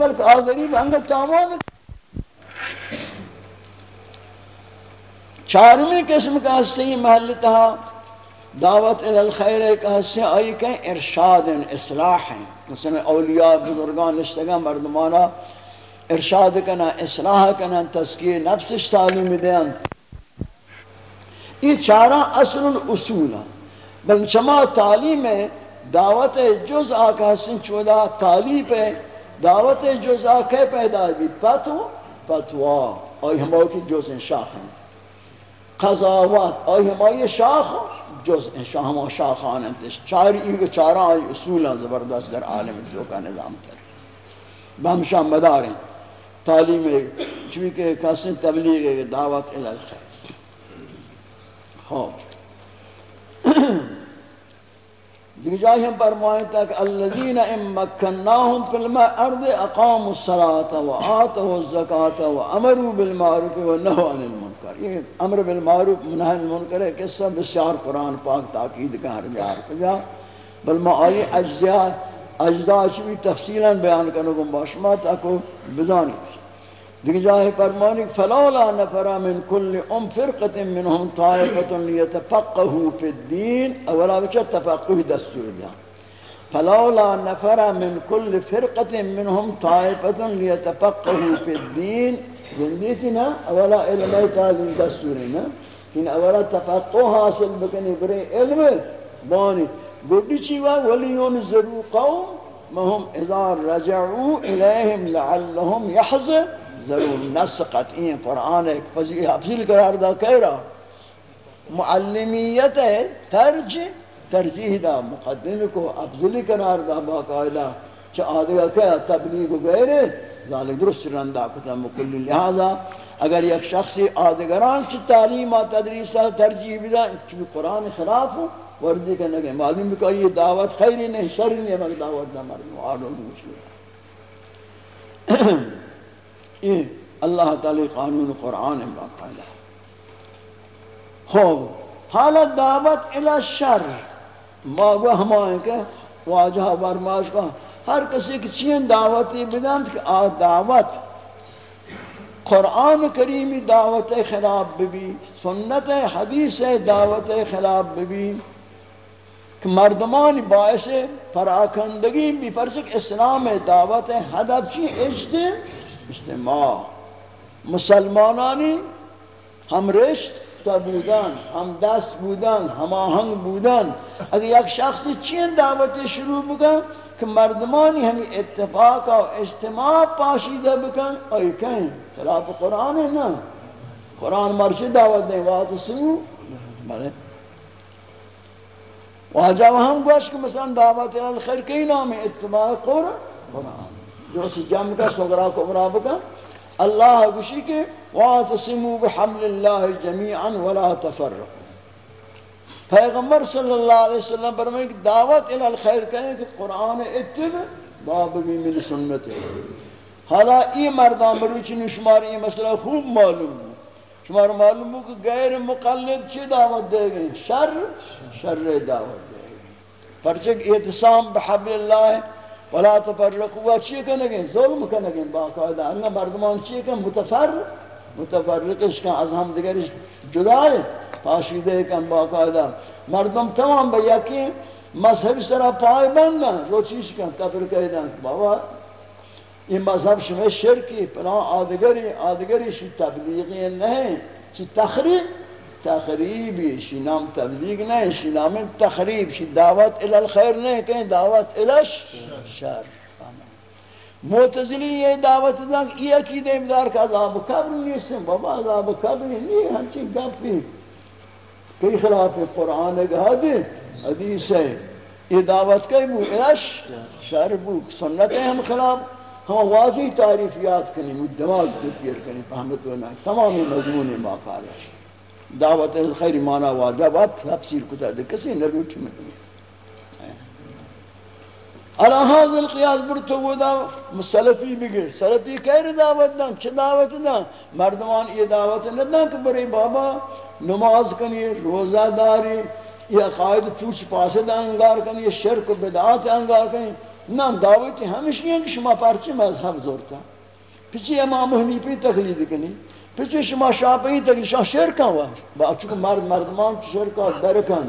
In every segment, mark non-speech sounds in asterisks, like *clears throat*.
بلکہ آگریب ہنگا تامان چارمی قسم کا حصی محل تہا دعوت الالخیر کا حصی آئی کہ ارشاد اصلاح ہیں۔ مثلا اولیاء، بزرگان اشتگاں مردمانا، ارشاد کنا، اصلاح کنا، تذکیہ نفسش تعلیم دین۔ یہ چارہ اصل الاصول ہیں۔ بل شما تعلیم دعوت جز آقا حسن چودا تعلیم دعوت جزا که پیدا بید؟ پتو پتوا آی همایی که جز شاخ هم. قضاوت. آی همایی شاخ جز انشا همان آنم انتش چار این و چارا آی اصولا زبردست در عالم تو کا نظام تر. بمشا مداریں تعلیم چونکہ کسی تبلیغ دعوت الالخیر خوب *clears throat* دیکھ جائے ہم فرمائیں تک الذین ام مکناہم فی الارض اقاموا الصلاة و آتوا الزکاة و امروا بالمعروف و نهوا عن المنکر. یہ امر بالمعروف و نهی عن المنکر ہے، قصہ بسیار قرآن پاک تاکید کا ہر جار کجا. بل ما آئی اجزاء اجزاء چوی تفصیلا بیان کرنے کو باشما تاکو بدانی دیکھ جای فرمانی فلولا نفر من کل ام فرقت منهم طائفت لیتفقہو فی الدین. اولا بچه تفقہ دستور دیا فلولا نفر من كل فرقة منهم طائفة ليتفقهوا في الدين نا اولا علماء دستور دستورنا ان اولا تفقہ حاصل بکنی برے علم. بانی گوڑی چیوا ولیون ضرور قوم ما اذا رجعوا الیہم لعلهم يحزن ضرور نس قطعی قرآن ایک فضیل افضل قرار دا کہہ رہا معلمیت ہے ترج ترجیح دا، مقدم کو افضل قرار دا باقاعدہ چا آدھگا کہا تبلیغ غیرے ذالک درست رندہ کتا مکلی. لہذا اگر یک شخصی آدھگران چی تعلیم و تدریسہ ترجیح بدا چی قرآن خلاف ہو وردی کا نگے معلوم بکا یہ دعوت خیری نہیں شری نہیں مگر دعوت نہ مرد معلوم مشکل *clears throat* یہ اللہ تعالی قانون قرآن باقاعدہ۔ خوب، حالت دعوت الى الشر۔ ما گو ہمائیں کہ واجہ برماش کا ہر کسی کی چین دعوتی بدند کہ آ دعوت۔ قرآن کریمی دعوت خلاف ببی، سنت حدیث دعوت خلاف ببی۔ کہ مردمان باعث پراکندگی بھی پرچک اسلام دعوت ہدف چی اجتماع مثل ما مسلمانانی هم رشت بودن هم دست بودن هم آهنگ بودن. اگر یک شخصی چین دعوت شروع بکن که مردمانی همی اتفاق و اجتماع پاشیده بکن آیا کن خلاف قرآن نه. قرآن مرشی دعوت دیم وقت سنو بله. واجب هم گوش که مثلا دعوت الالخیر که نام اتباع قرآن. قرآن. جو سی جمع کا سگرا کبرا بکن اللہ گوشی کے وَاعْتَصِمُوا بِحَمْلِ اللَّهِ جَمِيعًا وَلَا تَفَرَّقُوا۔ پیغمبر صلی اللہ علیہ وسلم فرمائے کہ دعوت الخیر کہیں کہ قرآن اتبع باب بھی من سنت۔ ہے حالا ای مردان بروچی نشمار ای مسئلہ خوب معلوم ہو۔ شمار معلوم ہو کہ غیر مقلد چی دعوت دے گئے؟ شر شر دعوت دے گئے۔ پرچک اعتصام بحبل اللہ ولا تفرقوا. چی کنگیں ظلم کنگیں باقاعدہ. انگا مردمان چی کن متفرق متفرقش کن، از ہم دیگرش جدائے پاشیدے کن باقاعدہ. مردم تمام با یکی مذہب سرا پائے بندن رو چیز کن، تفرقہ دن بابا، این مذہب شما شرکی پلان آدگری آدگری شی تبلیغی نہیں چی تخریب تخریبی شی نام تبلیغ نہیں شی نام تخریب، شی دعوت الالخیر نہیں، کہیں دعوت الش شر. معتزلی یہ دعوت دا یہ عقیدہ امدار کا عذاب قبر نیستن بابا عذاب قبر نہیں ہمچی گپی. کئی خلاف قرآن گاہ دے حدیث ہے یہ دعوت کئی بو الش شر بو سنت ہم خلاف. ہم واضح تعریف یاد کریں دماغ تکیر کریں فہمت ہونا تمامی مضمون ماقال ہے دعوت الخیر مانا واجبات تفسیر کتا دے کسی نبی اٹھی میں دنیا على هذا القياس برتو ودا مسلفی بگیر سلفی کہر دعوت دن چه دعوت دن مردمان یہ دعوت ندن کہ بری بابا نماز کنی، روزہ داری، یہ قائد پوچھ پاسد انگار کنی شرک و بدعات انگار کنی۔ نہ دعوت ہمیشہ ہیں کہ شما پرچی مذہب زورتا پچی امام حنیفی تقلید کنی۔ پچی شما شافعی تقلید شما شرکا ہوا با چکو مرد مردمان شرکا درکن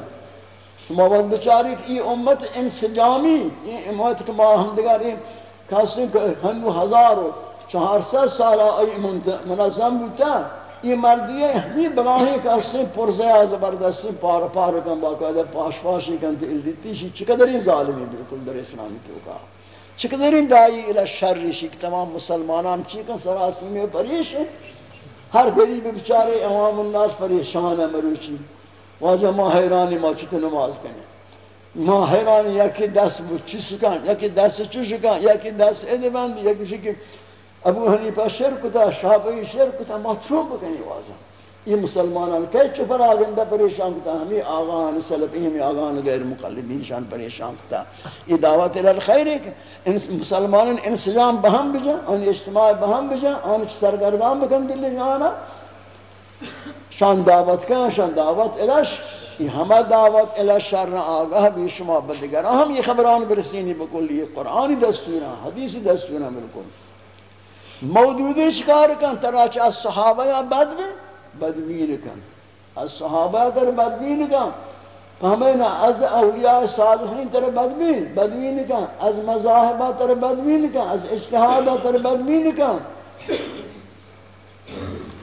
شما وقت بچاری کہ یہ امت انسجامی یہ امت کہ ما ہمدگاری کسی کہ ہنو ہزار و چہار ست سالہ ای منظم بودتا یہ مردی ہے ہمیں بلاہیں کہ پرزے زبردستی پار پار کن باقاعدہ پاش پاشی کن تو علتی شی چقدر ظالمی بالکل در اسلامی تو کہا چقدر دائی الى شر شی تمام مسلمانان چیکن سراسی میں پریش ہیں ہر غریب بیچارے عوام الناس پریشان ہے مروچی واجہ جی، ما حیرانی، ما چکے نماز کرنے ما حیرانی، یکی دست بود چی سکن یکی دست چی سکن یکی دست ادی بند یکی شکی ابو حنیفہ شرکتا شافعی شرک تا محتروم بکنی واجہ جی۔ یہ مسلمانان کئی چپر آگندہ پریشان کتا ہمیں آغان سلفی ہمیں آغان غیر مقلدین شان پریشان کتا یہ دعوت الالخیر ہے کہ مسلمانان انسجام بہم بجا ان اجتماع بہم بجا ان سرگردان بکن دلی جانا شان دعوت کن شان دعوت یہ ہمہ دعوت الش شر آگاہ بھی شما بدگر ہم یہ خبران برسینی یہ قرآنی دستورا حدیثی دستورا بالکل مودودی چکار کن تراچ از صحابه یا بدوی بدوی کن۔ از صحابه در بدوی کن۔ فهمینا از اولیاء صالحین تر بدوی بدوی کن۔ از مذاهبه تر بدوی کن۔ از اجتهاد تر بدوی کن۔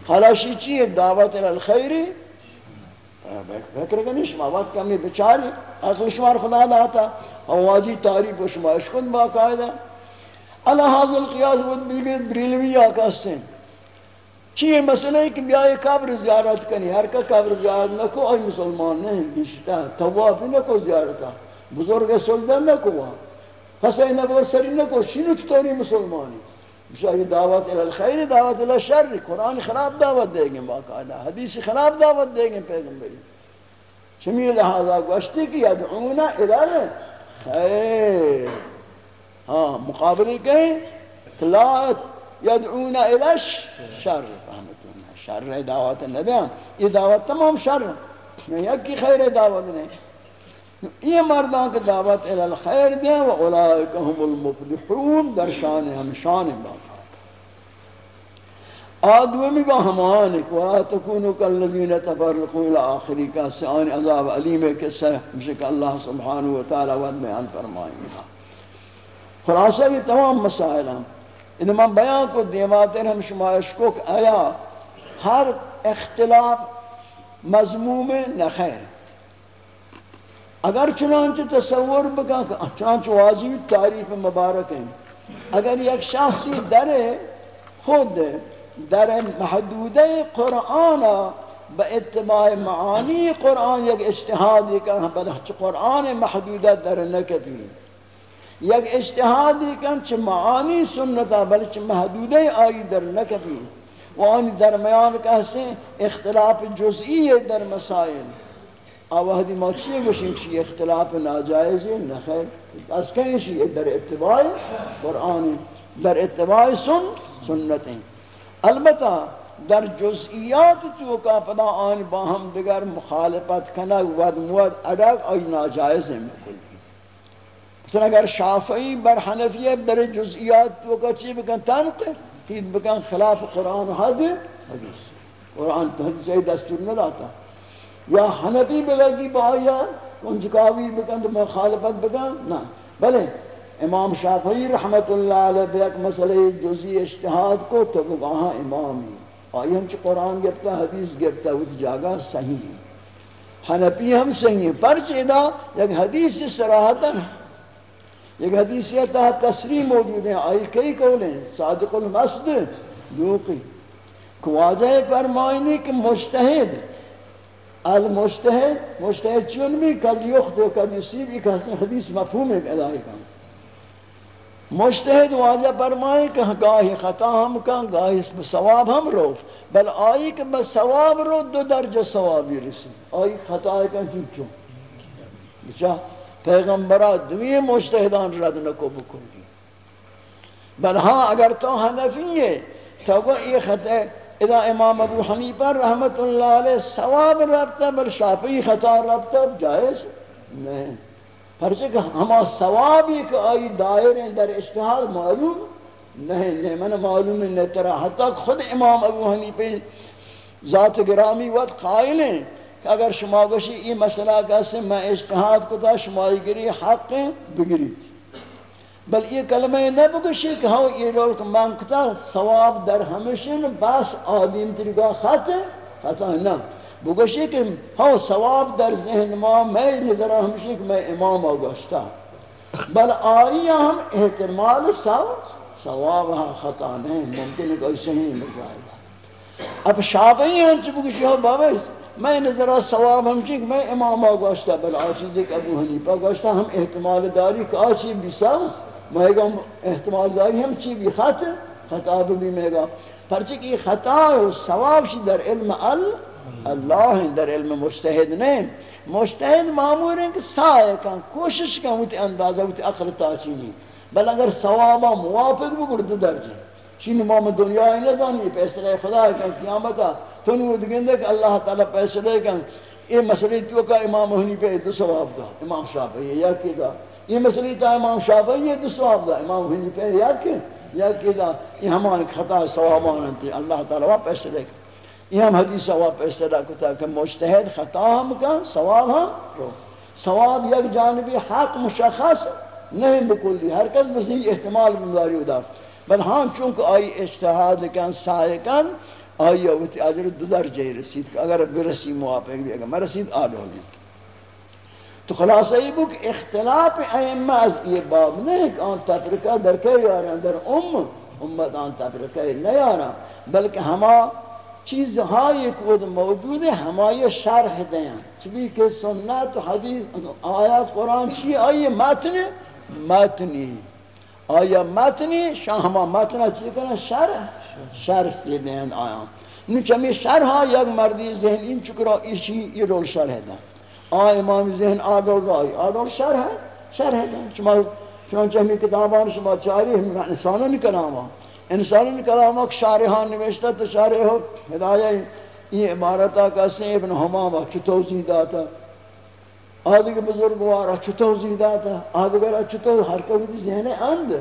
حالا شی چیه دعوت الخیری فکر کنی شما وقت کمی بچاری۔ از شما خدا داتا۔ واجی تعریف و شما اشکن باقاعدہ اللہ حاضر القیاس بود بلگت بریلوی آکاستے چیئے مسئلہ ہے کہ بیائے قبر زیارت کنی، ہر کا قبر زیارت نکو، آئی مسلمان نہیں بیشتا توافی نکو زیارتا بزرگ سلدہ نکو۔ حسین نکو سری نکو شنو چطوری مسلمانی۔ بشاہی دعوت الخیر، دعوت الشر قرآن خلاف دعوت دے گے، باقاعدہ حدیث خلاف دعوت دے گے پیغمبری۔ چمی لہذا گوشتی کہ یدعونا الال خیر۔ ہاں مقابلی کہیں، لا یدعون الش شر فهمتون شر دعوت نبیان۔ یہ دعوت تمام شر میں یکی خیر دعوت نہیں۔ یہ مردان کے دعوت الخیر دیں و اولئک هم المفلحون۔ در شان ہم شان باقا آدومی با ہمانک ولا تکونو کالذین تفرقوا الى آخری کا سعان عذاب علیم ہے کہ سہ اللہ سبحانہ وتعالی ود بیان فرمائیں گے خلاصہ یہ تمام مسائل ہیں۔ ان میں بیان کو دیواتر ہم شمایش کو آیا ہر اختلاف مضموم نخیر اگر چنانچہ تصور بکا چنانچہ واضح تعریف مبارک ہیں۔ اگر یک شخصی در خود در محدود قرآن با اتباع معانی قرآن یک اجتحادی کہ بلحچ قرآن محدودت در نکتوی یک اجتهادی کن چه معانی سنتا بلکه محدوده آئی در نکبی و آنی درمیان کسی اختلاف جزئی ہے در مسائل. آوہدی ما چیئے گوشیں چی اختلاف ناجائز ہے نخیر از کہیں چی؟ در اتباع قرآن. در اتباع سن سنتیں البتہ در جزئیات تو کا پدا آن باہم دیگر مخالفت کنگ ود مود اڈاگ آئی ناجائز ہے مکل مثلا اگر شافعی بر حنفیه در جزئیات تو کا چی بکن؟ تنقل تید بکن خلاف قرآن حد حدیث. قرآن حدیث ای دستور نداتا یا حنفی بلگی با آیا کنجکاوی بکن تو مخالفت بکن؟ نا بلے، امام شافعی رحمت اللہ علیہ بیک مسئلہ جزئی اشتہاد کو تو وہاں امامی آئی ہم چی قرآن گفتا حدیث گفتا وہ جاگہ صحیح حنفی ہم صحیح پرچ ادا یک حدیث سراحتا ایک حدیث یہ تھا تصریح موجود ہے آئی کئی قولیں صادق المسد، یوقی۔ کہ واجہ فرمائنی کہ مجتہد، المجتہد، مجتہد چون بھی کل یخت و کل یسیب ایک حدیث مفہوم ہے ادائی کا۔ مجتہد واجہ فرمائے کہ گاہی خطا ہم کن گاہی ثواب ہم رو۔ بل آئی کہ بس ثواب رو، دو درجہ ثوابی رسی آئی خطا ہے کہ چون۔ بچہ پیغمبرہ دوی مجتہدان رد نکو بکنی بل ہاں اگر تو حنفی ہے تو وہ یہ خطہ اذا امام ابو حنیفہ رحمت اللہ علیہ ثواب ربطہ، بل شافعی خطا ربطہ جائز نہیں۔ پرچہ کہ ہما ثوابی کہ آئی دائر ہیں، در اشتہاد معلوم نہیں نہیں من معلوم نہیں ترا حتی خود امام ابو حنیفہ ذات گرامی وقت قائل ہیں۔ کہ اگر شما گوشی یہ مسئلہ کیسے میں اشتہاد کو تا شما گری حق بگری۔ بل یہ کلمہ نہ بگوشی کہ ہاں یہ رول کہ من کتا ثواب در ہمیشن بس آدم طریقہ خط خطا نہ۔ بگوشی کہ ہاں ثواب در ذہن ما میں نظر ہمیشن کہ میں امام آگوشتا بل آئی ہم احتمال ثواب ثواب ہاں خطا نہیں، ممکن ہے کوئی صحیح مل جائے۔ گا اب شابہی ہیں چی بگوشی ہاں بابا میں نظرہ ثواب ہم چیک میں امام آگوشتا بل آچیز ایک ابو حنیفہ گوشتا ہم احتمال داری کہ آچی بھی سا میں گا احتمال داری ہم چی بھی خط خطا بھی میں گا۔ پرچہ کہ خطا و ثواب شی در علم ال اللہ ہیں، در علم مجتہد نہیں مجتہد معمول ہیں کہ سائے کن کوشش کن ہوتی اندازہ ہوتی اقل تاچینی بل اگر ثوابا موافق بگرد درجہ جی۔ چین امام دنیا ہی نزانی پیسرے خدا ہے کہ قیامتا تو نو دگندے کہ اللہ تعالی پیسرے کہ یہ مسئلہ تو کا امام حنیفہ دو ثواب دا۔ امام شافعی یا کی دا یہ مسئلہ تا امام شافعی دو ثواب دا۔ امام حنیفہ یا کی یا کی دا یہ ہمارے خطا ثوابان انتی اللہ تعالی وہ پیسرے کہ یہ ہم حدیث وہ پیسرے کتا کہ مجتہد خطا ہم کا ثواب ہم ثواب یک جانبی حق مشخص نہیں بکلی۔ ہر کس بس احتمال بمداری ادا بل ہاں چونکہ آئی اجتہاد کن سائے کن آئی اوتی اجر دو درجہ رسید کہ اگر برسی موافق بھی اگر مرسید آل ہوگی تو خلاصہ یہ بک اختلاف ائمہ از یہ باب نہیں کہ آن تفرقہ در کئی آرہا در ام امت آن تفرقہ نہیں آرہا بلکہ ہما چیز ہائی کود موجود ہے ہمائی شرح دیں چبی کہ سنت حدیث آیات قرآن چی آئی متن متنی آیا متنی؟ شاہ ہما متنہ چی کرنا شرح شرح یہ آیا نو چمی شرح یک مردی ذہن این چکرا ایشی یہ رول شرح دن آ امام ذہن آدول رائی آدول شرح شرح دن چما چون چمی کتابان شما چاری ہم انسانوں نے کلاما انسانوں نے کلاما شارحان نوشتا تو شارح ہو ہدایہ یہ عبارتہ کا سین ابن حمامہ کی توضیح داتا آدھگر بزرگوار اچھتو زیدہ تھا آدھگر اچھتو ہر کبھی ذہن اند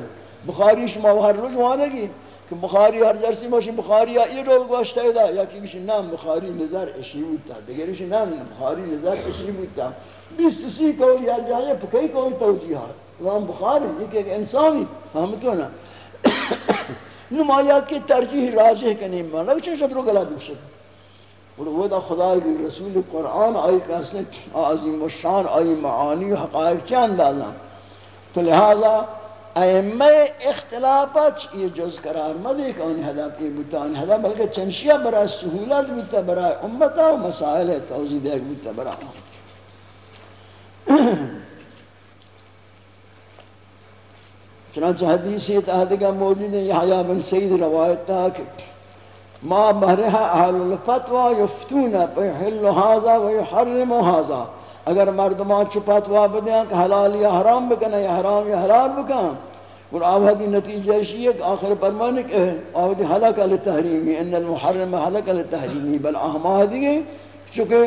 بخاری شما ہر روز وانے گی کہ بخاری ہر جرسی ماشی بخاری یہ رو گوشتا ہے دا یا کہ کسی نام بخاری نظر اشی بودتا دیگرش نام بخاری نظر اشی بودتا بیست سی کولی یا جائے پکی کولی توجیحات وہاں بخاری یہ کہ انسانی ہم تو نا نمایات کی ترجیح راجح کنیم مانا چون شب رو گلا دوشتا اور وہ دا خدا کی رسول قرآن آئی کہتے ہیں عظیم و شان آئی معانی و حقائق چی اندازہ؟ تو لہذا ائمہ اختلافات یہ جز قرار مدے کہ انہیں ہدف یہ بتا انہیں ہدف بلکہ چنشیہ برای سہولت بتا برای امتا و مسائل توضیح دے بتا برای چنانچہ حدیثی تحدیقہ موجود ہے، یحییٰ بن سید روایت تھا کہ ما بہرہا اہل الفتوى یفتون بحل هذا ويحرم هذا. اگر مردمان چپتوا بدیاں کہ حلال یا حرام بکنا یا حرام یا حلال بکن. اور آوہدی نتیجہ اسی ہے کہ آخر فرمانے کہ آوہدی حلق لتحریمی ان المحرم حلق لتحریمی بل آہمادی ہے چونکہ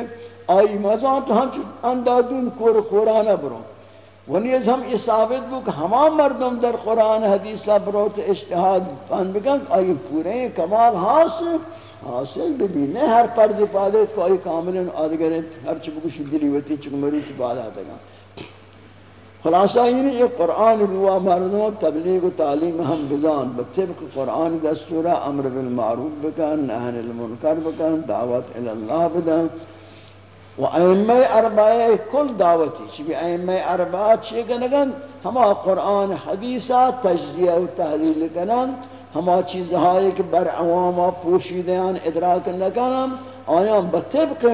آئی مزان تو ہم اندازون کور قرآن بروں ونیز ہم یہ ثابت بو کہ ہما مردم در قرآن حدیث بروت اشتہاد پان بکن آئی پورے کمال حاصل حاصل بھی نہیں ہر پرد پادت کو آئی کامل آدگر ہر چکو شدلی ہوتی چکو مریچ پاد آتا گا خلاصہ یہ نہیں، یہ قرآن روا مردوں تبلیغ و تعلیم ہم بزان بطبق قرآن دستورہ امر بالمعروف بکن، نہن المنکر بکن، دعوت الاللہ بدن و ائمہ اربعہ کل دعوتی چبی ائمہ اربعہ چی کنگن ہما قرآن، حدیثہ، تجزیہ و تحلیل کنن ہما چیزہائی کہ بر عواما پوشیدیان ادراک نکنن۔ آیان بطبق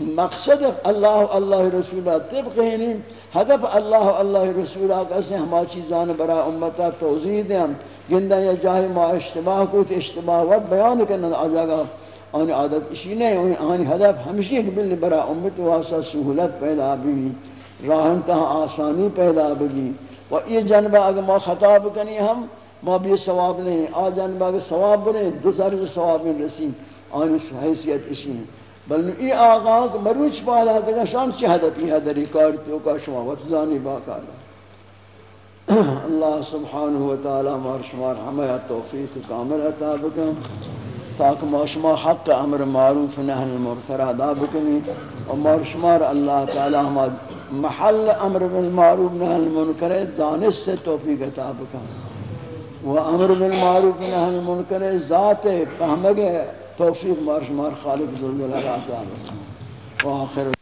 مقصد اللہ اللہ رسولہ طبق ہنی ہدف اللہ اللہ رسولہ کسے ہما چیزان برا امتا توضیح دیں گندہ یا جاہی ما اشتباہ کو تے اشتباہ وقت بیان کنن۔ آجاگا آن عادت اسی نہیں آن ہدف ہمیشہ کہ بل برا امت واسطہ سہولت پیدا بھی راہ انتہا آسانی پیدا بھی و یہ جنبہ اگر ما خطا بکنی ہم، ما بھی ثواب نہیں۔ آ جنبہ اگر ثواب بنے، دو سر ثواب میں رسی آن اس حیثیت اسی ہیں بل ای آغاز مروچ بالا دیگه شان چه هدفی هدری کار تو کا شما وتزانی باقالا *clears throat* اللہ سبحانہ و تعالی مار شمار ہمیں توفیق کامل عطا بکن۔ تاکہ ما شما حق امر معروف نهی المرتر ادا بکنی و ما شمار اللہ تعالی ہم محل امر بالمعروف نهی المنکر دانش سے توفیق عطا بکن. و امر بالمعروف نهی المنکر ذات فهمگے توفیق مار شمار خالق ذوالجلال عطا بکن. و آخر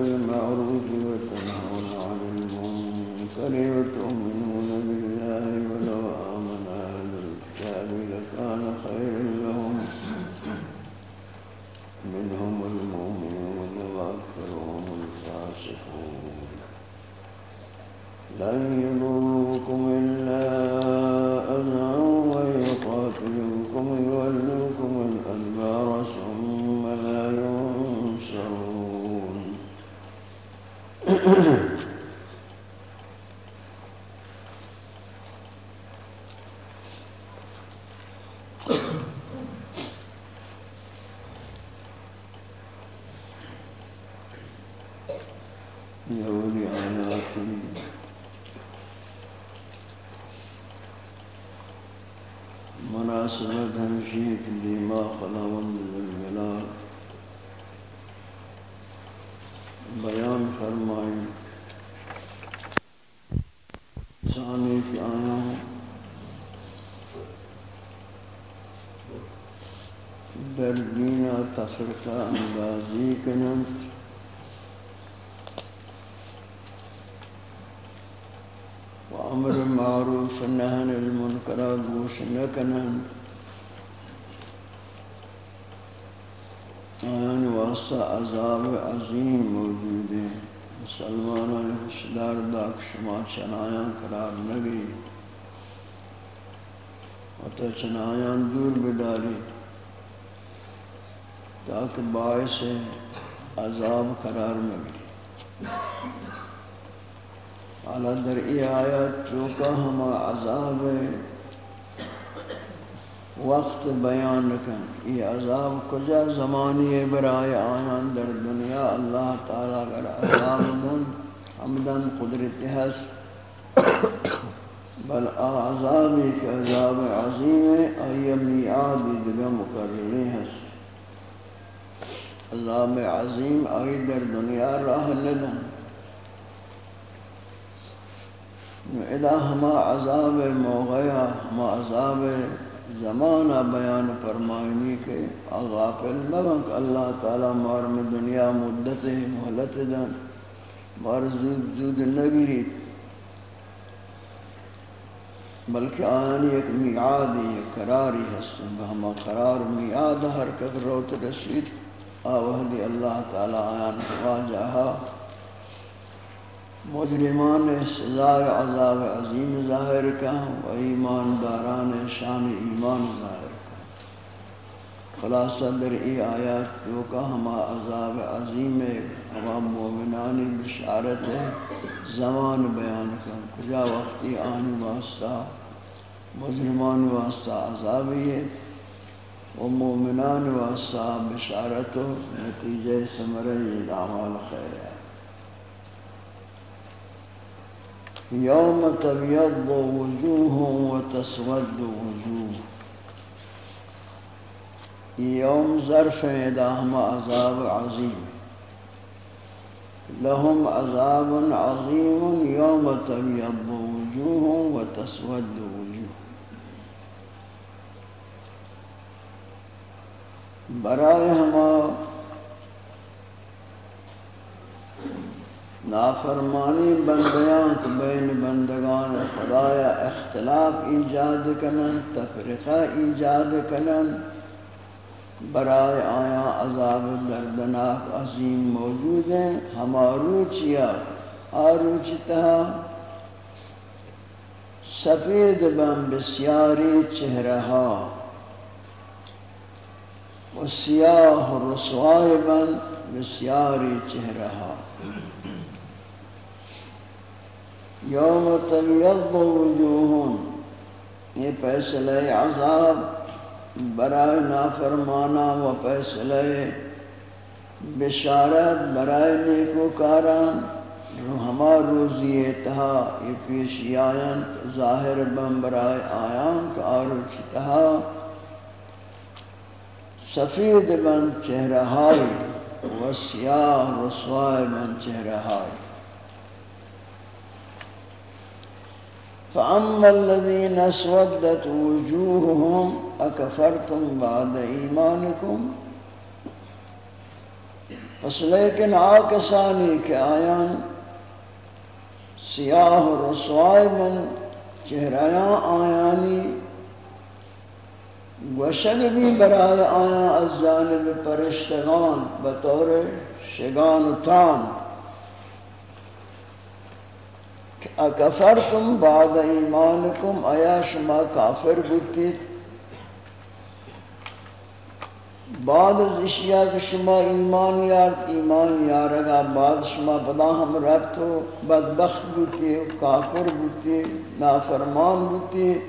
سمعتم سمتهم شيك لما خلوا من الولاد بیان فرمائیں. سامنے کی آیا ہوں؟ در دنیا کنند. وامر معروف نهن المنکرات گوش واسطہ عذاب عظیم موجود ہے۔ مسلمانان حشدار داک شما چنایاں قرار لگی۔ و تو چنایاں دور بداری تاکہ باعث عذاب قرار مگی حالا در ای آیت چوکا ہما عذاب ہے وقت بیان کن ای عذاب کجا؟ زمانی برای آیان در دنیا اللہ تعالی کر عذاب دن حمدن قدرت هست بل عذابی که عذاب عظیم ای میعادی دیگه مکرری هست عذاب عظیم ای در دنیا راہ ندن ادا ہما عذاب موغیا، ہما عذاب زمانہ بیان فرمائنی کے غافل مبنک اللہ تعالی مار میں دنیا مدت محلت دن مار زود زود نگری بلکہ آنی ایک میعادی ایک قراری حسن بہما قرار میعاد ہر کک روت رسید۔ آوہدی اللہ تعالی آیان واجہا مجرمان سزائے عذاب عظیم ظاہر کا و ایمان داران شان ایمان ظاہر کا خلاصہ در ای آیات تو کا ہما عذاب عظیم ہما مومنانی بشارت ہے، زمان بیان کا کجا وقتی آن واسطہ، مجرمان واسطہ عذابی ہے و مومنان واسطہ بشارت و نتیجہ سمرہ اعمال خیر ہے۔ یوم تبیض وجوہ و تسود وجوہ یوم ظرف اداہم عذاب عظیم. لهم عذاب عظیم یوم تبیض وجوہ و تسود وجوہ برائے ہما نافرمانی بندیاں کہ بین بندگان خدایا اختلاف ایجاد کنن، تفرقہ ایجاد کنن۔ برائے آیا عذاب دردناک عظیم موجود ہیں۔ ہمارو چیا سفید بن بسیاری چہرہا و سیاہ رسوائے بن بسیاری چہرہا یوم تبیض وجوہن یہ فیصلہ عذاب، برائے نافرمانا و فیصلہ بشارت، برائے نیکو کاران ہما روزی اتہا یہ پیشی آیان ظاہر بن برائے آیان کا آروچ اتہا سفید بن چہرہ ہائی و سیاہ رسوائے بن چہرہ فأما الذين اسودت وجوههم أكفرتم بعد إيمانكم؟ پس لیکن آکسانی کے آیان سیاہ رسوائی من چہریاں آیانی گوشد بھی برای آیان از جانب پرشتگان بطور شگان تان اکفرتم بعد ایمانکم، آیا شما کافر بودید؟ بعد از اشیاء کہ شما ایمان یار، ایمان یارگا بعد شما بدا ہم ربط و بدبخت بودتی کافر بودتی نافرمان بودتی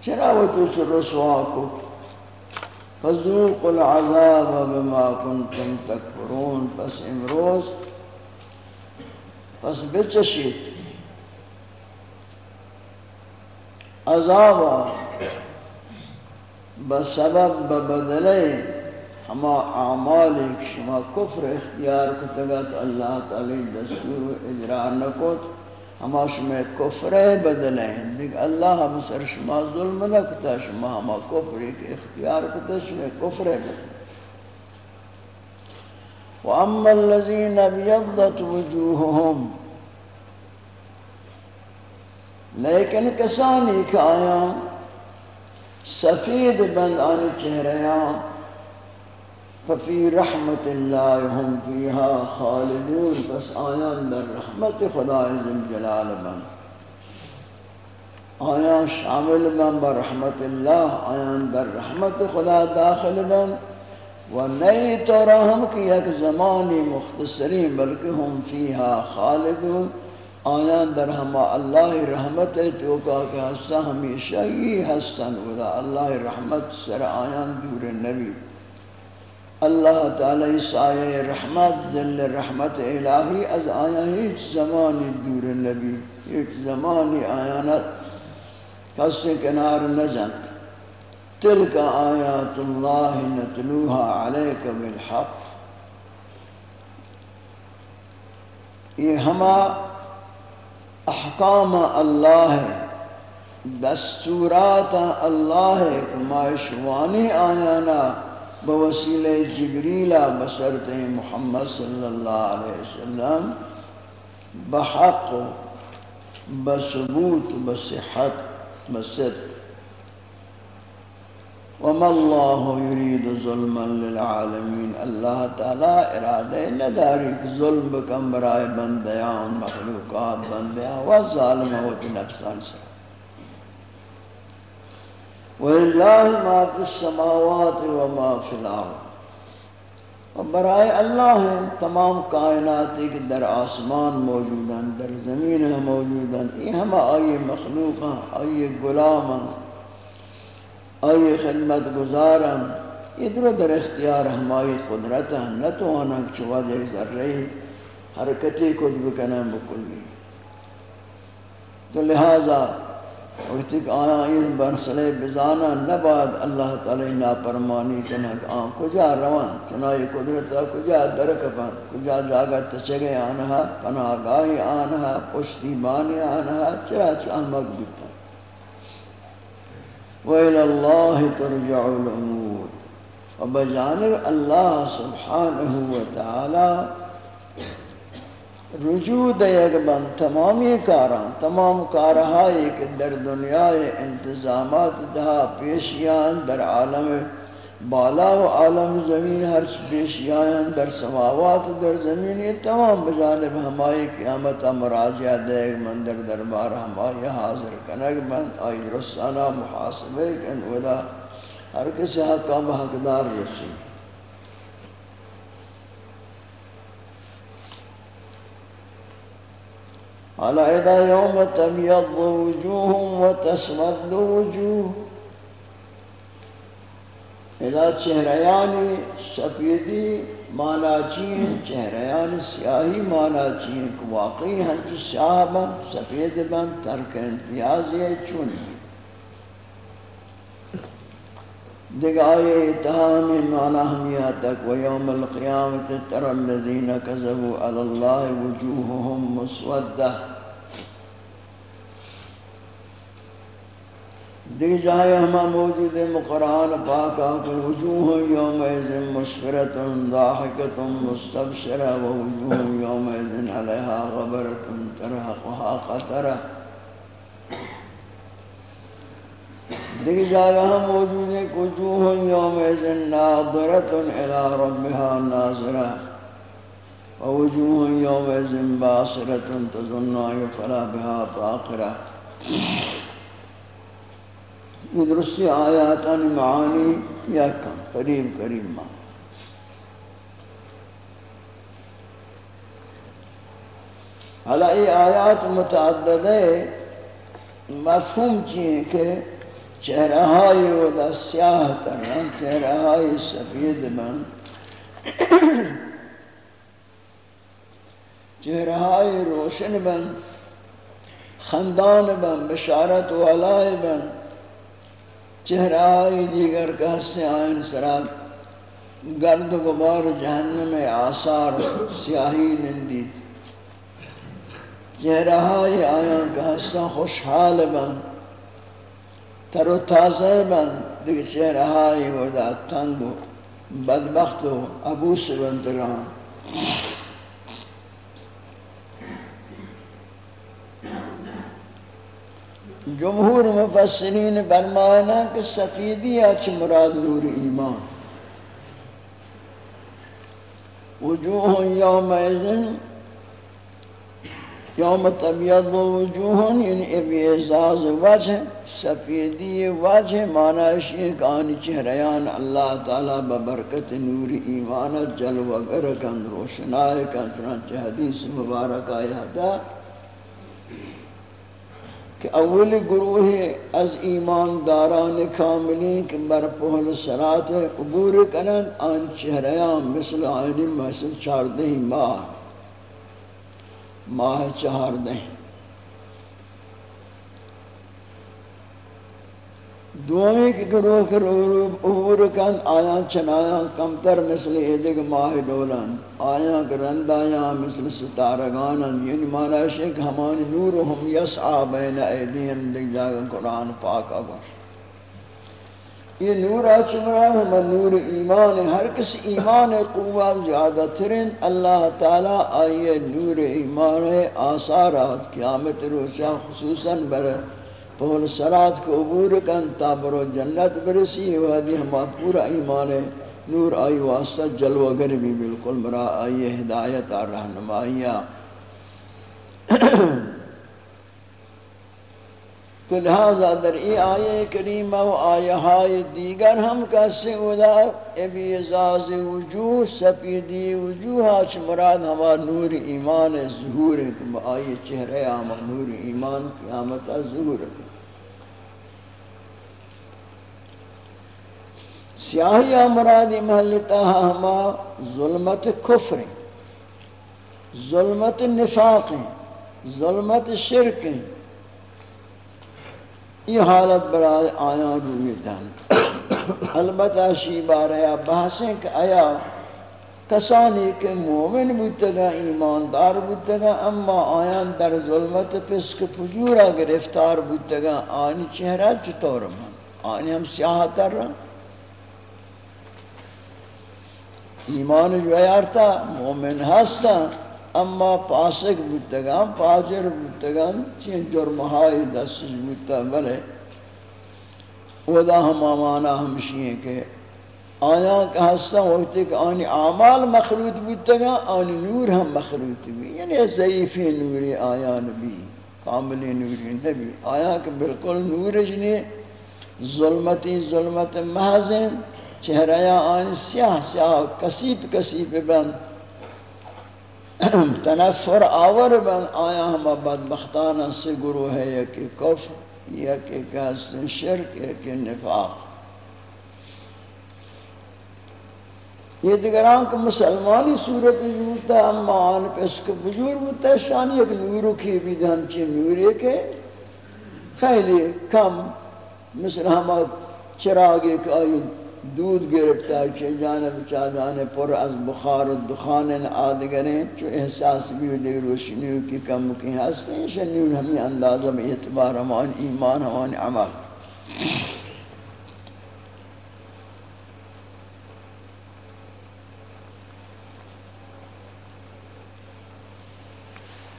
چرا وہ تو چھ رسوا کو؟ فذوق العذاب بما کنتم تکفرون. پس امروز پس بچشید. عذابا. بسبب ببدلے ہما اعمال شما کفر اختیار کتگت اللہ تعالی دستور اجراء نکت ہما شما کفر بدلے دیکھ اللہ بسر شما ظلم نکتا شما ہما کفر اختیار کتا شما کفر بدلے وَأَمَّا الَّذِينَ بِيَضَّتْ وُجُوهُهُمْ، لیکن کسانی کہ آیا سفید بند آنی چہریاں ففی رحمت اللہ ہم فیہا خالدون پس آیا در رحمت خدا عزم جلال بند آیا شامل بند برحمت اللہ، آیا در رحمت خدا داخل بند و نئی تو رحم کی ایک زمانی مختصری بلکہ ہم فیہا خالدون آیان در ہما اللہ رحمت ہے تو کہا کہ ہستا ہمیشہ ہی ہستن ودا اللہ رحمت سر آیان دور نبی۔ اللہ تعالی سایہ رحمت، ذل رحمت الہی از آیا ہیچ زمانی دور نبی ایک زمانی آیانت۔ کس کنار نجن تلک آیات اللہ نتلوها علیک بالحق. یہ ہما احکام اللہ ہے، دستورات اللہ ہے معشوانی آیانا بوسیل جبریلہ بسرت محمد صلی اللہ علیہ وسلم بحق، بثبوت، بصحت، بصدق. وما الله يريد ظلما للعالمين الله تعالى ارادہ نداری کہ ظلم بکم برائے بندیان مخلوقات بندیان و ظالم ہوتی نفسان سے۔ وَلِلَّهِ مَا فِي السَّمَاوَاتِ وَمَا فِي الْأَرْضِ۔ و برائے اللہ ہیں، تمام کائنات ایک در آسمان موجود ہیں در زمین موجود ہیں یہ ہم آئی مخلوق ہیں آئی غلام ہیں آئی خدمت گزار ہیں در اختیار ہماری قدرت ہیں نہ تو آنا چوا دے ذر رہی حرکتی کچھ بکنا بکلی تو لہذا، وقتی کہ آیا این برسلے بزانا، نباد اللہ تعالی ناپرمانی کنک آن کجا روان، چنائی قدرتا کجا درک پن کجا جاگا تچگے آنہا پناہگاہی آنہا پشتی بانی آنہا چرا چاہمک بیتا وَإِلَى اللَّهِ تُرْجَعُ الْأُمُورِ۔ وَبَجَانِرْ اللہ سبحانہ وتعالی رجوع دیگ بند تمامی کاران، تمام کارہائی کہ در دنیا انتظامات دہا پیشیان در عالم بالا و عالم زمین ہر پیشیان در سماوات در زمین، یہ تمام بجانب ہمائی قیامت مراجعہ دیگ من در دربار ہمائی حاضر کنگ بند، آئی رسانہ محاسبے کن ودا، ہر کسی حقا بحقدار رسید على إذا يوم تبيض وجوه وتسود وجوه اذا چہریانی سفیدی مانا چین چہریانی سیاہی مانا چین، کہ واقعی ہیں کہ سیاہ بند سفید بند ترک امتیاز یہ چونی دیکھ آئے اتحام مانا ہمیاتک ویوم القیامت تر الذین کذبوا علی اللہ وجوہهم مسودہ۔ دی جائے ہما موجود مقرآن پاکا کہ وجوہ یوم ایزن مشفرت ضاحکت مستبشرہ و وجوہ یوم ایزن علیہا غبرت ترحقها قطرہ دی جائے ہم موجود وجوہ یوم ایزن ناظرت إلى ربها ناظرہ و وجوہ یوم ایزن باصرت تظنہ بها فاقرہ يدرس آيات عن معاني يحكم كريم كريم ما. حالا أي آیات متعدد ہے مفہوم چیئے کہ چہرہ ہائی ودا سیاہ کرنا چہرہ ہائی سفید بن چہرہ ہائی روشن بن خندان بن بشارت والائے بن چہرہ دیگر کہستے آئین سراب، گرد و گبار جہنم آثار سیاہی نندی چہرہ آئین کہستے خوشحال بن، تر و تازہ بن دیگر چہرہ ودا تنگ و بدبخت و عبوس ابوس بندران جمہور مفسرین برمانا کہ سفیدی اچھ مراد نور ایمان۔ وجوہ یوم ایزن یوم طبیعت و وجوہ یعنی ابی اعزاز وجہ، سفیدی وجہ، معنی شیخ آنی چہریان اللہ تعالی ببرکت نور ایمان جلوہ گرکن روشنائے کن، چنانچہ حدیث مبارک آیا دا کہ اول گروہ از ایمانداران کاملین کہ بر پہل سرات عبور کنند، آن چہریان مثل آئین محسن چاردہی ماہ ماہ چاردہی دومی کی گروہ کے عبور کن، آیاں چنایاں کمتر مثل ایدگ ماہ دولان آیاں گرند آیاں مثل ستارگانا یعنی مانا ہے کہ ہمانی نورہم یسعا بین ایدیم دیکھ جاگا قرآن پاک آگوش یہ نور آچمرا ہم نور ایمان ہر کس ایمان قوہ زیادہ ترین۔ اللہ تعالی آئیے، نور ایمان آثارات قیامت روچہ خصوصاً برے۔ پول سرات کو عبور کن تا برو جنت برسی وادی ہما پورا ایمان نور آئی واسطہ جلوہ گر بھی بالکل برا آئی ہدایت اور رہنمائیاں۔ لہذا در ای آیے کریمہ و آیہ دیگر ہم کسی ادا ابیزاز وجوہ، سپیدی وجوہ آچ مراد ہما نور ایمان ظہور ہے۔ کہ آئی چہرے آما نور ایمان قیامت ظہور ہے۔ سیاہی مرادی محلتا ہما ظلمت کفر ظلمت نفاق ظلمت شرک یہ حالت برای آیا روی دن۔ البتہ شی باریا بحثیں کہ آیا کسانی کے مومن بودتگا ایماندار بودتگا اما آیان در ظلمت پسک پجورا گرفتار بودتگا آنی چہرہ چطور من آنی ہم سیاہ تر رہا ایمان جو ایارتا مومن ہستا، اما پاسک بودتگان، پاجر بودتگان، چین جرمہائی دستش بودتا، بلے ودا ہم آمانا ہمشی ہیں کہ آیا کہ ہستا وقتی کہ آنی اعمال مخلوط بودتگان، آنی نور ہم مخلوط بھی یعنی ضعیفی نوری آیا نبی کاملی نوری نبی، آیا کہ بالکل نور جنی ظلمتی ظلمت محضن چہرہ آن سیاہ سیاہ، کسیب کسیب بند *clears throat* تنفر آور بن۔ آیا ہم بدبختان سے گروہ ہے یا کہ کفر یا کہ شرک یا کہ نفاق۔ یہ دیگران کہ مسلمانی صورت جوتا اما آن پہ اس کے بجور ہوتا ہے، شانی نورو کی بھی دھنچے نورے کے خیلی کم، مثل ہم چراغ ایک آئی دودھ گرفتا چه جانب چا جانب پر از بخار و دخان آدگریں چو احساس بھی ہو دیگر روشنیوں کی کم کی ہستے شنیون ہمیں اندازہ میں اعتبار ہمان ایمان ہمان عمل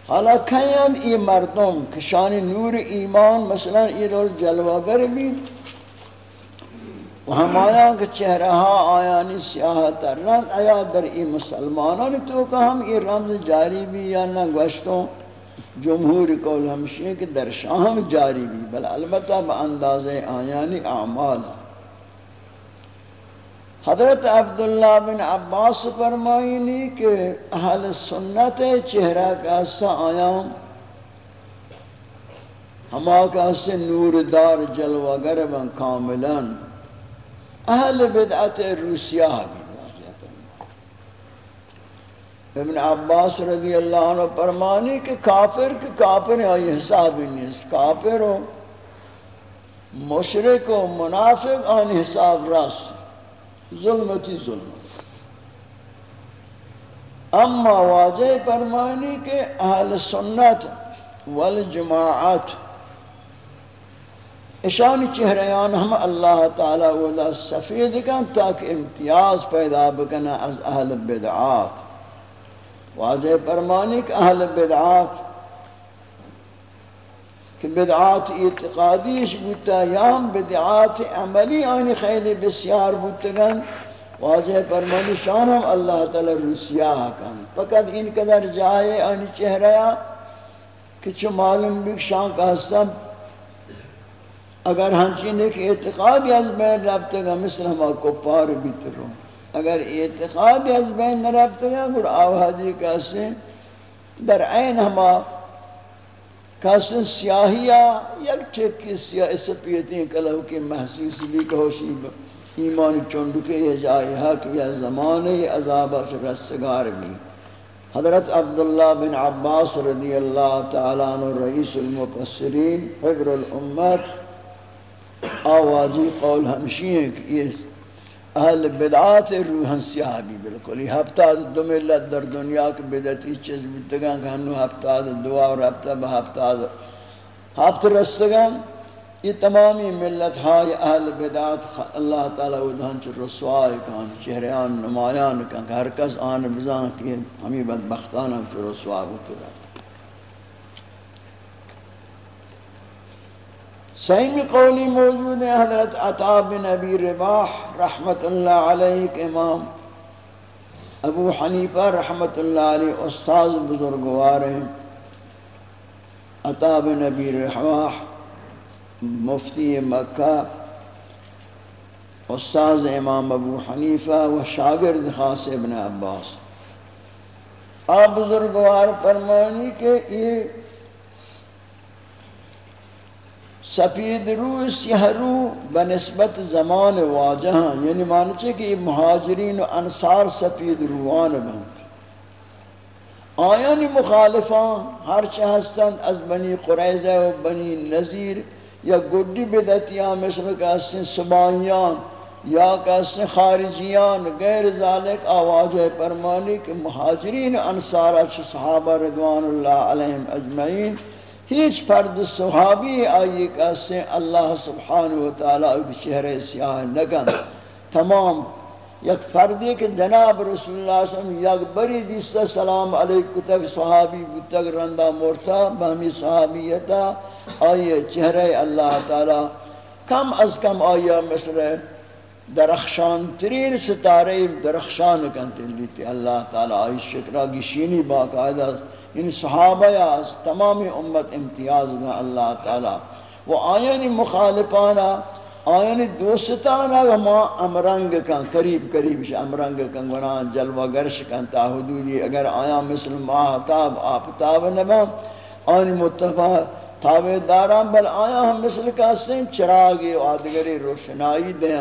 حالا کہیں ای مردم کشان نور ایمان مثلا ای رول جلوگر بھی ہمایا کہ چہرہ ہاں آیانی سیاہ ترنان آیا در ای مسلمانان تو کہ ہم ای رمز جاری بھی یا نہ گوشتوں جمہور قول ہمشی کہ در شاہم جاری بھی، بل البتہ با انداز آیانی اعمال۔ حضرت عبداللہ بن عباس فرمائنی کہ اہل سنت چہرہ کا سا آیا؟ ہما کا سے نوردار جلوگر بن کاملان اہل بدعت روسیہ بھی ابن عباس رضی اللہ عنہ فرمانی کہ کافر کہ کافر آئی حساب ہی نہیں۔ کافر ہو مشرک و منافق آن حساب راس۔ ظلمتی ظلم۔ اما واجہ فرمانی کہ اہل سنت والجماعت اشان چہریان ہم اللہ تعالی ولا سفید کن تاکہ امتیاز پیدا بکنا از اہل بدعات. واضح فرمانی کہ اہل بدعات، کہ بدعات اعتقادیش بودتا یا ہم بدعات عملی آنی خیلی بسیار بودتگن، واضح فرمانی شان ہم اللہ تعالی روسیاہ کن. فقط ان قدر جائے آنی چہریا، کہ چو معلوم بھی شان کا حصہ اگر ہنچین ایک اعتقاد از بین رفتے گا مثل ہما کپار بیتروں اگر اعتقاد از بین نہ گا گر آوہدی کسی در عین ہما کسی سیاہیا یک چکی سیاہ سپیتیں کلہو کی محسوس بھی کہوشی ایمان چندکے یہ جائے حق یا زمانے عذابہ سے رستگار بھی۔ حضرت عبداللہ بن عباس رضی اللہ تعالیٰ عنہ رئیس المفسرین حبر الامت آوازی قول ہمشی ہیں کہ یہ اہل بدعات روحن سیاہ بھی بالکل۔ یہ ہفتہ دو ملت در دنیا کے بدعتی چیز بیتگان کہ ہنو ہفتہ دعا اور ہفتہ بہفتہ ہفتہ رستگان یہ تمامی ملت ہائی اہل بدعات اللہ تعالی ودہن چھ رسوائی کان چہریان نمایان کان کہ ہر کس آن بزان کی ہمیں بدبختانا چھ رسوائی ہوتے رہا قولی موجود ہے، حضرت عطا بن ابی رباح رحمت اللہ علیہ کے امام۔ ابو حنیفہ رحمت اللہ علیہ استاذ بزرگوار ہیں۔ عطا بن ابی رباح مفتی مکہ، استاذ امام ابو حنیفہ و شاگرد خاص ابن عباس۔ آپ بزرگوار، فرمانی کہ یہ سفید رو سیہ رو بنسبت زمان واجہ یعنی مانچے کہ مہاجرین و انصار سفید روان بند آیان مخالفان ہر چہستند از بنی قریضہ و بنی نظیر یا گڈی بدتیاں مثل کہستن سبائیان یا کہستن خارجیان۔ غیر ذالک آواز پرمانی کہ مہاجرین انصارہ چھ صحابہ رضوان اللہ علیہم اجمعین۔ ہیچ فرد صحابی آئی کہستن اللہ سبحانہ وتعالی کی چہرے سیاہ نگن۔ تمام یک فردی کہ جناب رسول اللہ صلی اللہ علیہ وسلم یک بری دیستا سلام علیکم تک صحابی بودتک رندہ مرتا، بہمی صحابیتا آئیے چہرے اللہ تعالی۔ کم از کم آئیے مثل درخشان ترین ستارے درخشان کنتے لیتے اللہ تعالی آئی شکرہ گشینی باقاعدہ۔ ان صحابہ یا از تمام امت امتیاز میں اللہ تعالی وہ آئین مخالفانا آئین دوستانا ما امرنگ کن، قریب قریب سے امرنگ کن، گناہ جلوہ گرش کن تا حدودی اگر آیا مثل ماہ تاب آفتاب نبا آئین متفاہ تابع داران بل آیا ہم مثل کاسیں چراغی و آدگری روشنائی دیں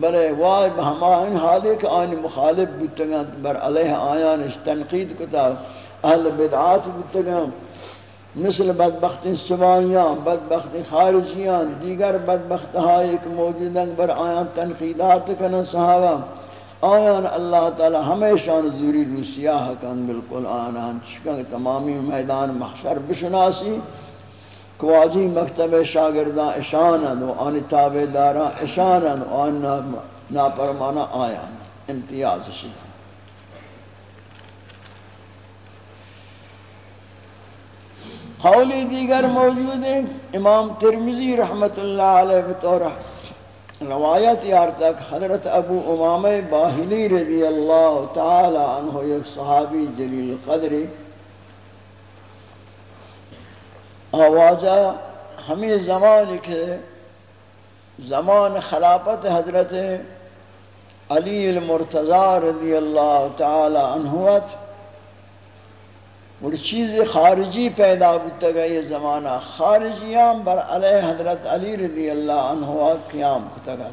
بلے وای ہما ان حالے کہ آئین مخالف بتگاں بر علیہ آیان تنقید کتا اہل بدعات بتگاں مثل بدبخت سبائیاں بدبخت خارجیاں دیگر بدبخت ہائے موجوداں بر آیان تنقیدات کنا صحابہ۔ آیان اللہ تعالی ہمیشہ نزوری روسیاہ کن بالکل آنان چکن تمامی میدان محشر بشناسی۔ کواجی مکتب شاگردان اشانند و آن تابداران اشانند و آن ناپرمانا آیان امتیاز شد قولی دیگر موجود ہے امام ترمزی رحمت اللہ علیہ بطور روایت یار تک حضرت ابو امام باہلی رضی اللہ تعالی عنہ یک صحابی جلیل قدری آوازہ ہمیں زمان کے زمان خلافت حضرت علی المرتضی رضی اللہ تعالی عنہوت اور چیز خارجی پیدا ہوتا گا یہ زمانہ خارجیان بر علیہ حضرت علی رضی اللہ عنہ قیام کتا گا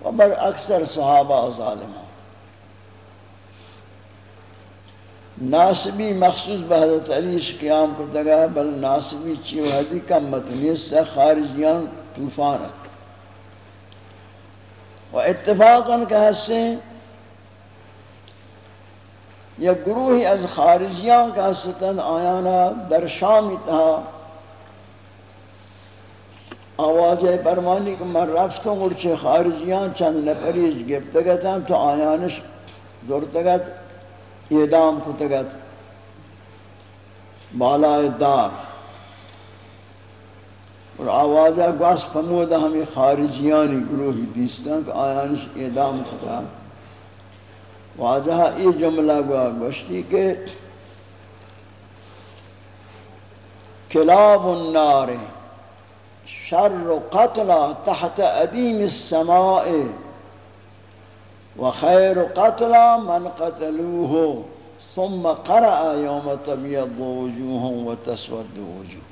و بر اکثر صحابہ ظالمان ناسبی مخصوص بحضرت علیش قیام کو دگا بل ناسبی چیو حدی کم متنیس سے خارجیان توفانت و اتفاقا کہ حسن یا گروہی از خارجیان کا حسن آیانا در شامی تہا آواز برمانی کہ من رفتوں گرچے خارجیان چند نفریج گفتگتا تو آیانش زورتگت اعدام کو تگت۔ بالا دار۔ اور آوازہ گواس فمودہ ہمیں خارجیانی گروہی دیستان کہ آیانش اعدام کو تگت واجہ ای جملہ گوا گوشتی کہ کلاب النار شر قتل تحت ادیم السماء وخير قتلى من قتلوه ثم قرأ يوم تبيض وجوه وتسود وجوه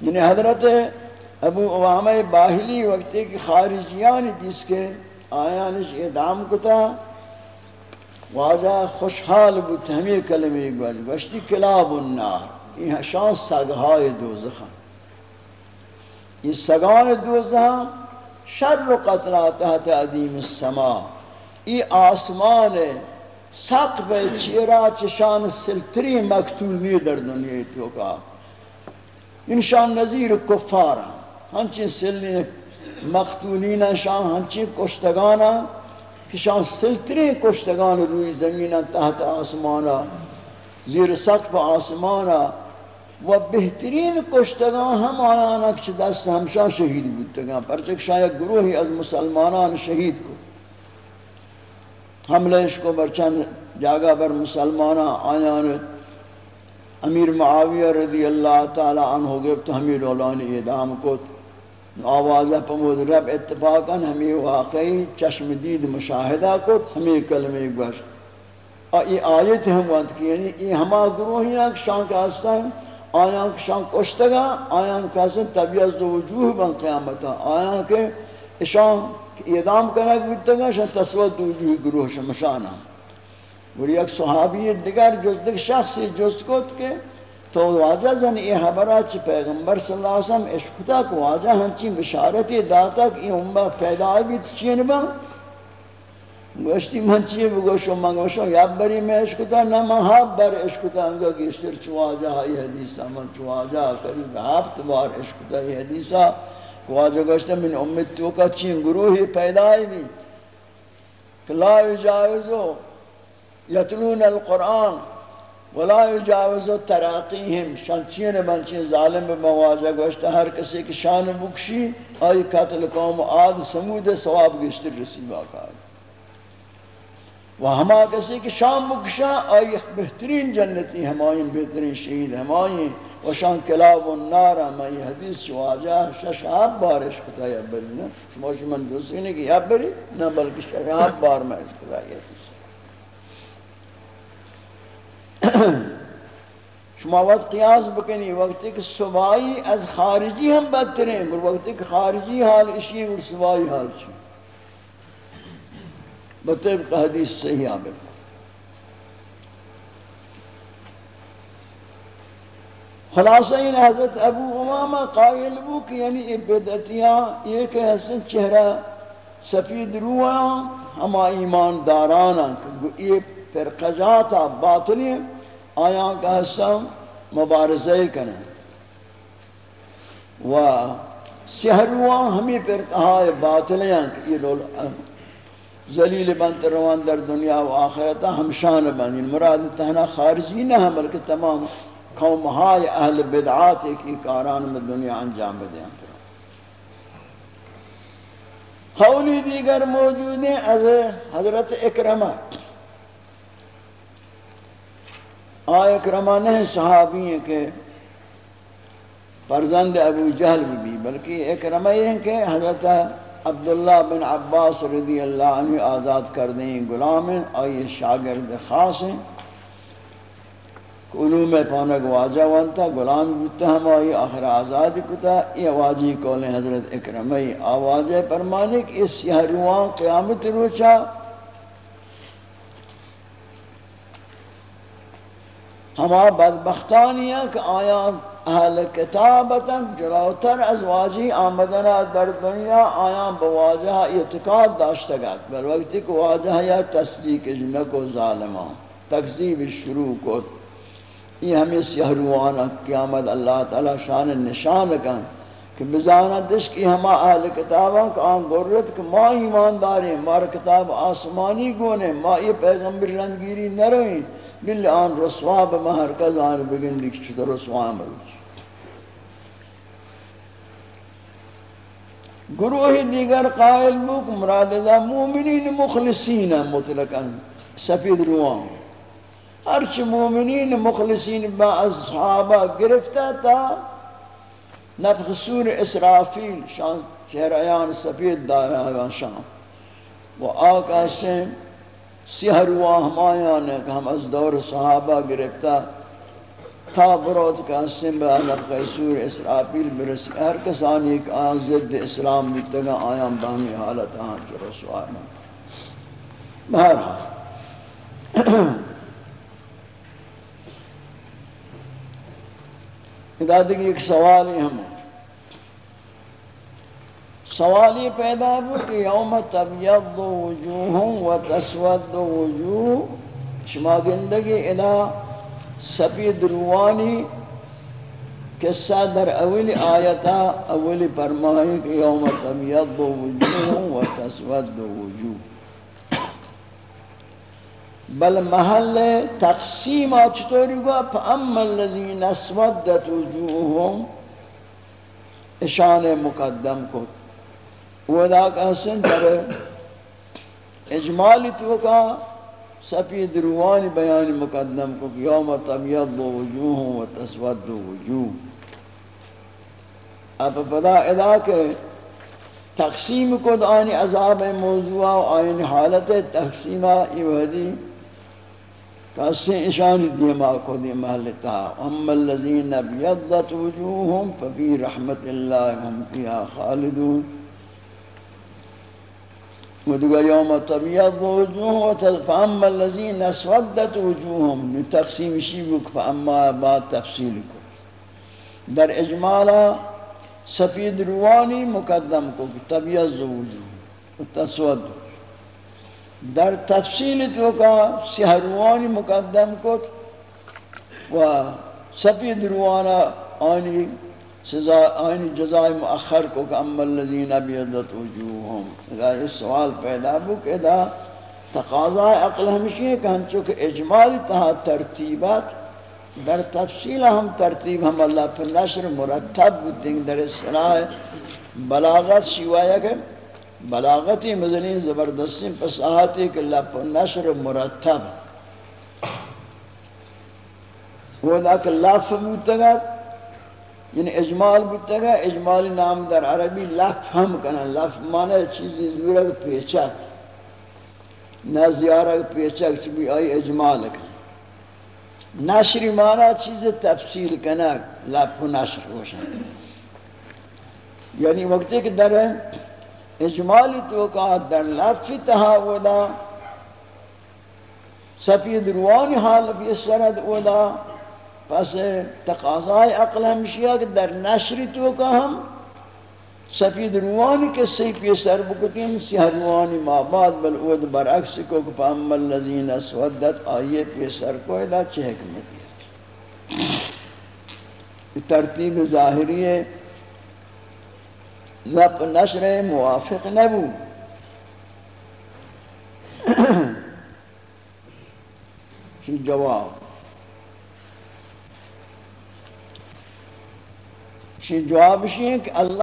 یعنی حضرت ابو عوامہ باہلی وقتی کی خارجیان جس کے آیانش اعدام کتا، واجہ خوشحال بود ہمیں کلمہ گوش گوشتی کلاب النار، یہ شان سگہائے دوزخان یہ سگان دوزہاں شر و قطرہ تحت عدیم السماء۔ یہ آسمان سقف چیرا چشان سلتری مکتول نہیں در دنیا تو کا انشان نظیر کفارا۔ ہنچین سلی مقتولین شان ہنچین کشتگانا کشان سلتری کشتگان روی زمین تحت آسمانا، زیر سقف آسمانا، و بہترین کشتگان ہم آیانا کچھ دست ہمشا شہید بودتگان، پرچک شاید گروہی از مسلمانان شہید کو۔ حملش کو برچند جاگہ بر مسلمانان آیان امیر معاویہ رضی اللہ تعالی عنہ گئے تو ہمیں رولانی اعدام کو آوازہ پمود رب اتفاقا ہمیں واقعی چشم دید مشاہدہ کو ہمیں کلمہ گوشت۔ یہ آیت ہم وقت کی یعنی یہ ہما گروہی ہیں کہ شان کا حصہ ہیں آیاں کہ شان کشتگا آیاں کہ حسن طبیعت وجوہ بن قیامتا۔ آیاں کہ شان اعدام کرنک بیتگا شان تصوت وجوہ گروہ شمشانا گوری ایک صحابی دیگر جز دیگر شخصی جز کت کے تو واجہ زن یہ حبرہ چی پیغمبر صلی اللہ علیہ وسلم اشکتا کہ واجہ ہنچی بشارتی داتا کہ یہ امبہ پیدا بھی چین با گوشتی من چی بگوشو من گوشو یا بری میں اشکتا نما حاب بر اشکتا انگا کہ گیشتر چواجہ یہ حدیثہ من چواجہ قریب ہفت بار اشکتا یہ حدیثہ واجہ گوشتا من امت تو کا چین گروہی پیدا بھی کہ لا یجاوزو یتلون القرآن ولا یجاوز تراقیهم شانچین بنچین ظالم به مواجه گوشت. هر کسی که شان بکشی، آئی قتل قوم عاد سمود ثواب گشتر رسی باقا و ہما کسی کہ شان بکشا، آئی بہترین جنتی ہمائیں، بہترین شہید ہمائیں. و شان کلاب و النار، ہمائی حدیث شواجہ ششاب بارش کتا یا بری نا. شما شمن دوسری نہیں کہ یا بری نہ بلکہ ششاب بار میں اس کتا یا حدیث شما وقت قیاس بکنی، وقتی کہ صبائی از خارجی ہم بدترین گر وقتی کہ خارجی حال اشی گر صبائی حال چی بطبق حدیث صحیح آبک خلاصہ این حضرت ابو امامہ قائل بو کہ یعنی یہ بدعتیاں، یہ کہ حسن چہرہ سفید روح ہما ایمان دارانا کہ یہ فرقجاتا باطلی ہیں۔ آیاں کا حصہ مبارزہ کریں۔ و سہروان ہمیں پر کہا ہے باطلیاں کہ یہ لول ذلیل بنت روان در دنیا و آخرتا ہمشان بنی مراد تہنا خارجی نہ ہے بلکہ تمام قوم ہائے اہل بدعات کی کاران میں دنیا انجام بدیں قولی دیگر موجود ہیں از حضرت اکرمہ۔ آئے اکرمہ نہیں صحابی ہیں کہ فرزند ابو جہل بھی بلکہ اکرمہ یہ ہیں کہ حضرت عبداللہ بن عباس رضی اللہ عنہ آزاد کر دیں غلام ہیں اور یہ شاگرد خاص ہیں۔ علوم پانک واجہ وانتا، غلام بودتا ہم آئی آخر آزاد کتا۔ یہ واجی کول حضرت اکرمی آواز پرمانے کہ اس سیاروان قیامت روچا ہما بدبختانی کہ آیا اہل کتابتا جلوتر از واجی آمدنا در دنیا، آیا بواجہ اعتقاد داشتا گا۔ بل وقتی کہ واجہ یا تصدیق جنکو ظالمان تکذیب شروع کو یہ ہمیں سہروانا قیامت اللہ تعالی شان نشان کن کہ بزانا دش ہما اہل کتاباں کا آن گرد کہ ما ایمانداری مار کتاب آسمانی گونے، ما یہ پیغمبر رنگیری نہ رہیں بل آن رسوا بمہر کزان بگن لکھ چھتا رسوا مروچ گروہ دیگر قائل بک مراد دا مومنین مخلصین مطلقا سفید روان ہرچ مومنین مخلصین با اصحابہ گرفتا تا نفخ سور اسرافیل شان چہرایان سفید دارایان شان و آقا سہر ہوا ہمایان ہے کہ ہم از دور صحابہ گرفتا تا بروت کا سن با نفخ سور اسرافیل برسی ہر کسانی ایک آن ضد اسلام بیتگا آیان باہمی حالت آن کی کے رسوانا بہرحال *clears throat* دادی ایک سوال ہی ہم سوال یہ پیدا ہو کہ یوم تبیض وجوہ و تسود وجوہ، شما گندگی الہ سپید روانی قصہ در اول آیتا، اول فرمائی کہ یوم تبیض وجوہ و تسود وجوہ۔ بل محل تقسیم چطوری گوا؟ فاما الذین اسودت وجوههم اشان مقدم کت کو ودا کا حسن در اجمالی تو کا سپید روانی بیان مقدم کو یوم تبیض وجوہ و تسود وجوہ اب پدا ادا کہ تقسیم کو آنی عذاب موضوع و آئین حالت تقسیمہ یہ وحدی کسی اشانی دیما کو دی محلتا اما اللذین بیضت وجوہم ففی رحمت اللہ ہم فیہا خالدون وتقول يوم تبيض وجوه فأما الذين اسودت وجوههم لتقسيم شيبك فأما بعد تفصيلك در إجمالا سفيد رواني مقدم کو وجوه. تسود در تفصيل تو کا سیہ مقدم کو و سفيد روانا آنی سزا آئین جزائے مؤخر کو کہ اما اللذین بیدت وجوہم۔ اگر اس سوال پیدا بو کہ دا تقاضا عقل ہمشی ہے کہ ہم چونکہ اجمالی تہا ترتیبات در تفصیل ہم ترتیب ہم اللہ پر نشر مرتب بودیں در اصلاح بلاغت شیوایا کہ بلاغتی مزنی زبردستی پساہتی کہ اللہ پر نشر مرتب۔ وہ دا کہ لفظ بودتگت یعنی اجمال بودتا گا اجمال نام در عربی لف ہم کنا لف مانا چیزی زورا پیچک. نہ زیارہ پیچک چبی آئی اجمال کنا نشری مانا چیز تفصیل کنا لف و نشر روشن یعنی وقتی کہ در اجمالی توقع در لف تہا سفید روانی حال بھی سرد اولا پس تقاضای عقل ہمشیا کہ در نشری تو کا ہم سفید روانی کے سی پی سر بکتین سیہ روانی ما بعد بل اود برعکس کو کہ فاما اللذین اسودت آئیے پی سر کو ادا چھ حکمت ہے ترتیب ظاہری ہے۔ لپ نشر موافق نبو۔ جواب۔ شی جواب شی کہ اللہ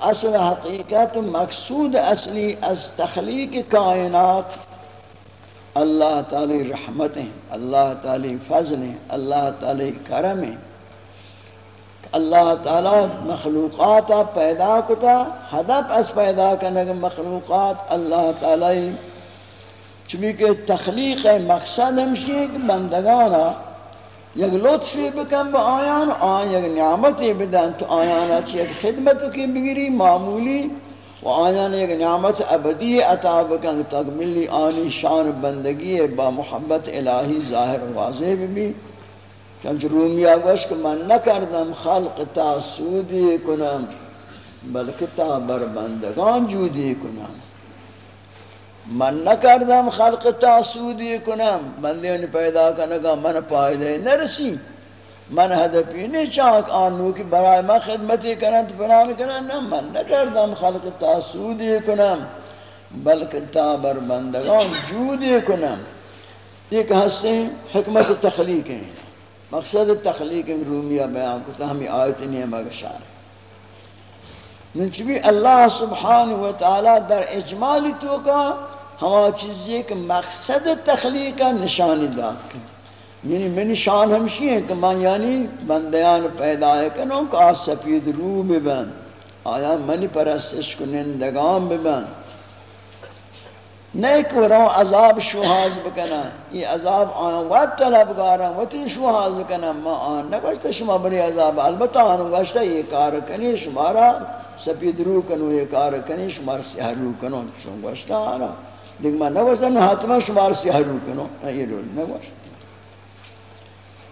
اصل حقیقت مقصود اصلی از تخلیق کائنات اللہ تعالی رحمت ہیں اللہ تعالی فضل ہیں اللہ تعالی کرم ہیں اللہ تعالی مخلوقات پیدا کتا، ہدف اس پیدا کرنے مخلوقات اللہ تعالی چونکہ کہ تخلیق مقصد ہمشی کہ بندگانا یک لطفی بکن با آیان، آن یک نعمتی بدن۔ تو آیانا چی یک خدمت کی بگیری معمولی، و آیان یک نعمت ابدی عطا بکن۔ تک ملی آنی شان بندگی با محبت الہی ظاہر واضح بھی۔ چنچ رومیا گوش کہ من نکردم خلق تا سودی کنم بلکہ تا بربندگان جودی کنم من نکردم خلق تا سودی کنم بندے نے پیدا کنگا من پائدے نرسی من ہدفی نہیں چاہک آنو کی برای من خدمتی کنن تو بنان کنن نہ من نکردم خلق تا سودی کنم بلکہ تا بربندگان جودی کنم ایک حصے حکمت تخلیق ہیں مقصد تخلیق رومیہ بیان کو تو ہمیں آیت نہیں مگشار ہے۔ ننچبی اللہ سبحانہ وتعالی در اجمالی تو کا ہما چیزی کہ مقصد تخلیق کا نشانی داد کن یعنی میں شان ہمشی ہے کہ میں یعنی بندیان پیدا کنوں کہ آج سپید رو ببن، آیا منی پرستش کنندگان ببن۔ نہیں کہ وہ عذاب شوہاز بکنا، یہ عذاب آن وقت طلب گارا وقتی شوہاز بکنا ما آن نگوشتا شما بنی عذاب، البتہ آن گوشتا یہ کار کنی، شمارا سپید رو کنو، یہ کار کنی، شمار سیاہ رو کنو شما گوشتا آنا۔ دیکھ ما نگوشتا نو حتما شمار سیاہ رو کنو یہ رو نگوشتا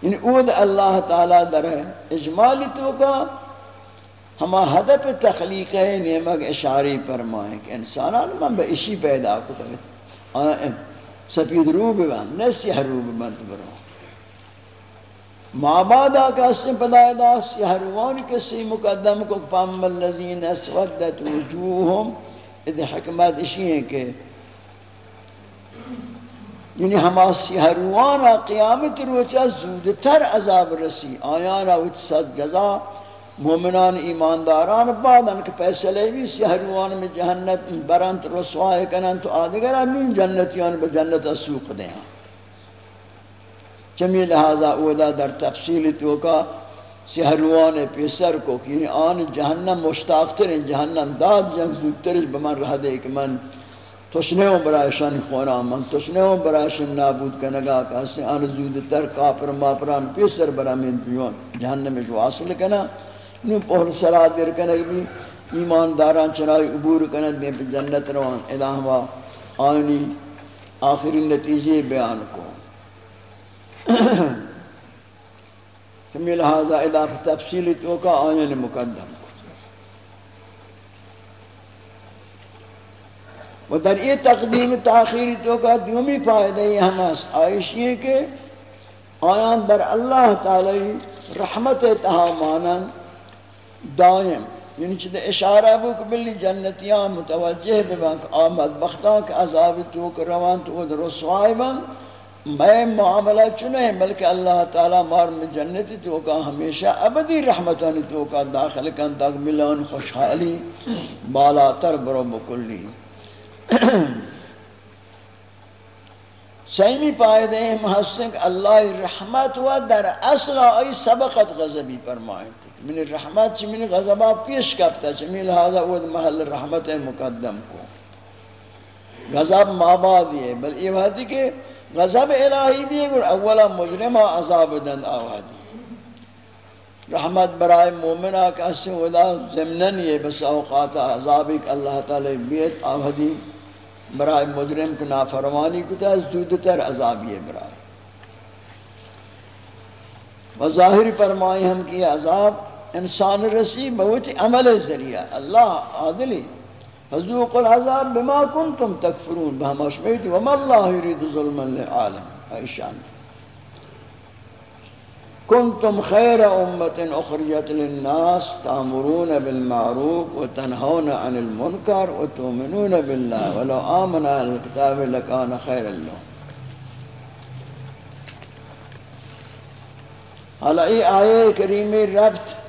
یعنی اود اللہ تعالی در ہے، اجمالی تو کا ہما ہدف تخلیق ہے نیمک اشاری فرمائیں کہ انسانان من بے اشی پیدا کو تک سپید رو ببند نسیح رو ببند برو۔ ما بعد اسم پدای دا سیح روان کسی مقدم کو پام اللذین اسودت وجوہم۔ ادھ حکمت اشی ہیں کہ یعنی ہما سیح سیہروانا قیامت روچا زودتر عذاب رسی۔ آیانا وچ صد جزا۔ مومنان ایمانداران بعدن کہ پیسلے بھی سیہروان میں جہنت برانت رسوائے کنن تو آدھگر امین جنتیان بجنت اسوق دیں چمی لہذا اودا در تفصیل تو کا سہروان پیسر کو کہ یعنی آن جہنم مشتاق ترین جہنم داد جنگ زودترش بمن رہ دے کہ من تشنے ہوں برایشان خورا من تشنے ہوں برایشان نابود کنگا کہاستے آن زودتر کافر ماپران پیسر برا من پیون، جہنم جو حاصل کنا۔ نو پہل صلاح دیر کنگ بھی ایمان داران چنائی عبور کنگ دیں پہ جنت روان ادھا آنی آخری نتیجے بیان کو۔ ہمیں لہذا اضافہ تفصیلی تو کا آئین مقدم و در یہ تقدیم تاخیری تو کا دیومی فائدہ یہ ہم آئیشی ہے کہ آیان در اللہ تعالی رحمت تہا تہامانا دائم یعنی چھتے اشارہ بو کہ بلی جنتیاں متوجہ ببانک آمد بختان کہ عذاب تو روان تو در رسوائی بانک میں معاملہ چنے، بلکہ اللہ تعالی مار میں جنتی تو کا ہمیشہ ابدی رحمتانی تو کا داخل کن تک ملان خوشحالی بالا تر برو بکلی سیمی پائدے محسن کہ اللہ رحمت و در اصل آئی سبقت غضبی فرمائیں من رحمت چی من غضبہ پیش کرتا چی من لہذا وہ محل رحمت مقدم کو۔ غضب ماباد یہ بل یہ بات کہ غضب الہی بھی ہے اولا مجرمہ عذاب دن آوادی رحمت برائے مومنہ کا سے ودا زمنن یہ بس اوقات عذاب ایک اللہ تعالی بیت آوادی برائے مجرم کی نافرمانی کو تا زودتر عذاب یہ برائے۔ وظاہر فرمائی ہم کی عذاب انسان رسی بہت عمل ذریعہ۔ اللہ عادلی۔ فذوقوا العذاب بما كنتم تكفرون بهم اشميت وما الله يريد ظلما للعالم ايشان كنتم خير أمة أخرجت للناس تأمرون بالمعروف وتنهون عن المنكر وتؤمنون بالله ولو آمن أهل الكتاب لكان خيرا لهم۔ هلا اي آية كريمة ربط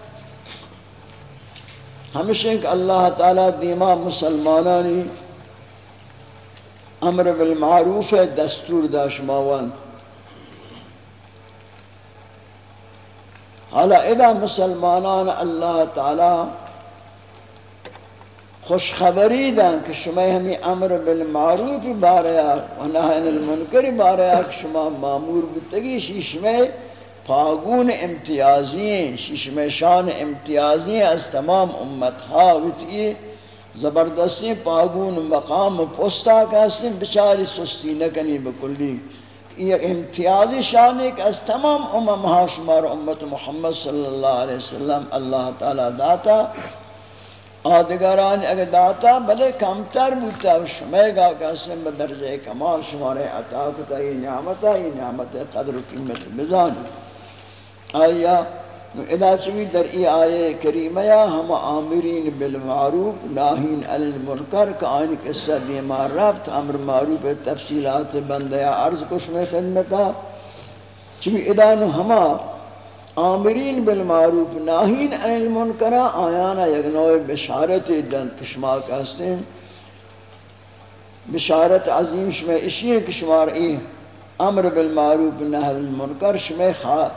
ہمیشہ کہ اللہ تعالیٰ دیما مسلمانانی امر بالمعروف دستور داشماوان حالا اذا مسلمانان اللہ تعالیٰ خوشخبری دن کہ شما ہمیں امر بالمعروف باریا و نحن المنکر باریا کہ شما معمور بتگی شما پاگون امتیازی ہیں ششم امتیازی از تمام امت ہاوتی زبردستی پاگون مقام پوستا کہاستی بچاری سستی نکنی بکلی یہ امتیازی شان ایک از تمام امم ہاشمار امت محمد صلی اللہ علیہ وسلم اللہ تعالی داتا. آدگران اگر داتا، بلے کمتر بودتا شمائے گا کہاستی بدرجہ کمال شمارے عطا کتا، یہ نعمتا یہ نعمت قدر و قیمت بزانی آیا ادا چوی در ای آیه کریمه یا ہم آمرین بالمعروف، ناہین علی المنکر کہ آئین قصہ دیما رفت، امر معروف تفصیلات بندیا عرض کش میں خدمتا۔ چوی ادا نو ہما آمرین بالمعروف، ناہین علی المنکر آیانا یک نوع بشارت دن کشما کہستے ہیں بشارت عظیم شما اسی ہے کشمار ای امر بالمعروف ناہل المنکر شما خواہ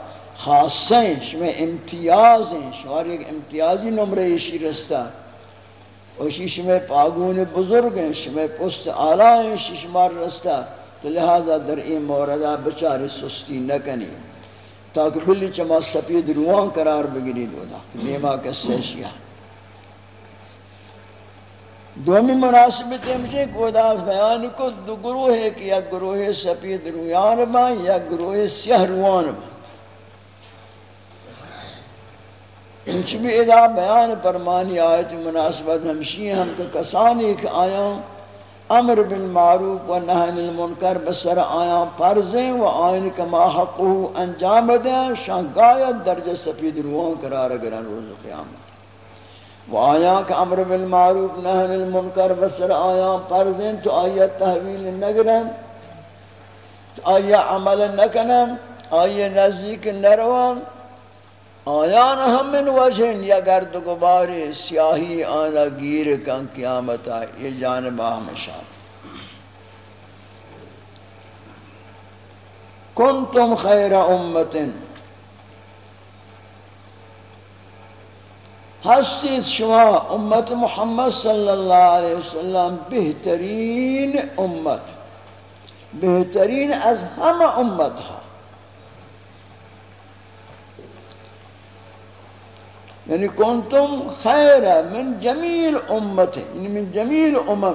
خاصہ ہیں شما امتیاز ہیں شما ایک امتیازی نمرے ایشی رستہ وشی شما پاگون بزرگ ہیں شما پست آلہ ہیں شما رستہ تو لہذا در این موردہ بچار سستی نکنی. تاکہ بلی چما سپید روان قرار بگیری دو دا نیما کسے شیعہ دومی مناسبت ہے مجھے گودا بیان کو دو گروہ ہے کہ یک گروہ سپید روان با یک گروہ سیاہ روان با انچ بھی ادا بیان پرمانی آیت مناسبت ہمشی ہم کو کسانی کہ آیا امر بالمعروف و نہن المنکر بسر آیا پرزیں و آئین کما حقو انجام دیں شاہ گایت درجہ سپید روان قرار گرن روز قیامت۔ و آیا کہ امر بالمعروف نہن المنکر بسر آیا پرزیں تو آیت تحویل نگرن آیا عمل نکنن آیا نزدیک نروان آیان ہم من وجہن یا گرد گباری سیاہی آنا گیر کن قیامت آئی یہ جانب ہمیشہ کنتم خیر امت ہستید شما امت محمد صلی اللہ علیہ وسلم بہترین امت۔ بہترین از ہم امت ہا يعني كنتم خير من جميع أمته يعني من جميل أممه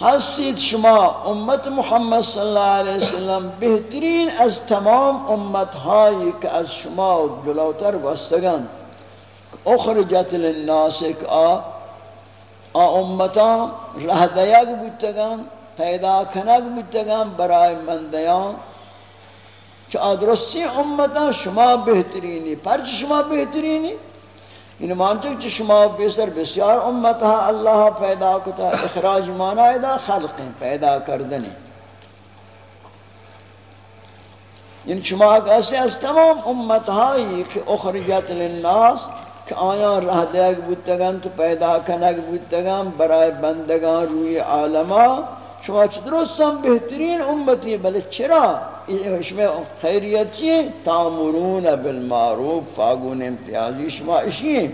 حسيت شما أمة محمد صلى الله عليه وسلم بهترين از تمام أمت هاي كأز از شما جلوتر گستگند اخرجت للناس آ آ أمتا ره دیگ كانت پیدا کنگ من برای کہ آدرستی امتا شما بہترینی پرچ شما بہترینی ان مانتے کہ شما بیسر بسیار امتا ہاں، اللہ پیدا کتا، اخراج مانا دا خلق پیدا کردنی یعنی ان شما کیسے از تمام امتہائی کہ اخرجت للناس، کہ آیا رہ دیگ بودتگان، تو پیدا کنگ بودتگان برای بندگان، روی عالمہ شما چه چدرستان بہترین امتی، بلے چرا؟ شما خیریت چیئے تامرون بالمعروف فاگون امتیازی شما اشیئے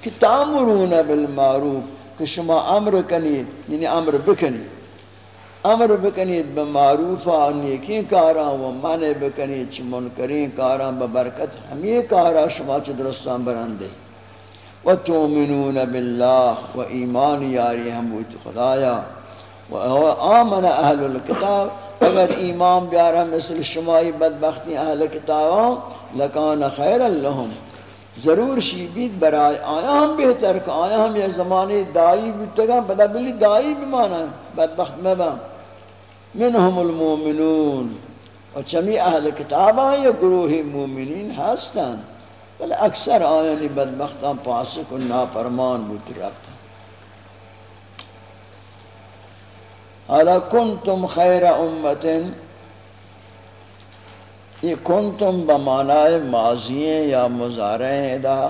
کہ تامرون بالمعروف، کہ شما امر کنید یعنی امر بکنید۔ امر بکنید بمعروف نیکی کارا و منع بکنید، چی منکرین کارا ببرکت ہمی کارا شما چدرستان برندے۔ و تومنون باللہ، و ایمان یاری ہم خدایا۔ و آمن اہل الكتاب اگر ایمان بیارا مثل شمائی بدبختی اہل کتاباں، لکان خیر لهم ضرور شیبید برای آیا ہم بہتر کہ آیا ہم یہ زمانے دائی بیتگا بدا بلی دائی بمانا بدبخت مبا۔ منہم المومنون۔ اور چمی اہل کتاباں یا گروہ مومنین ہستن۔ بل اکثر آیانی بدبختان پاسک و ناپرمان بوتی رکھتا۔ حالا کنتم خیر امت یہ کنتم بمعنی ماضی یا مزارع دا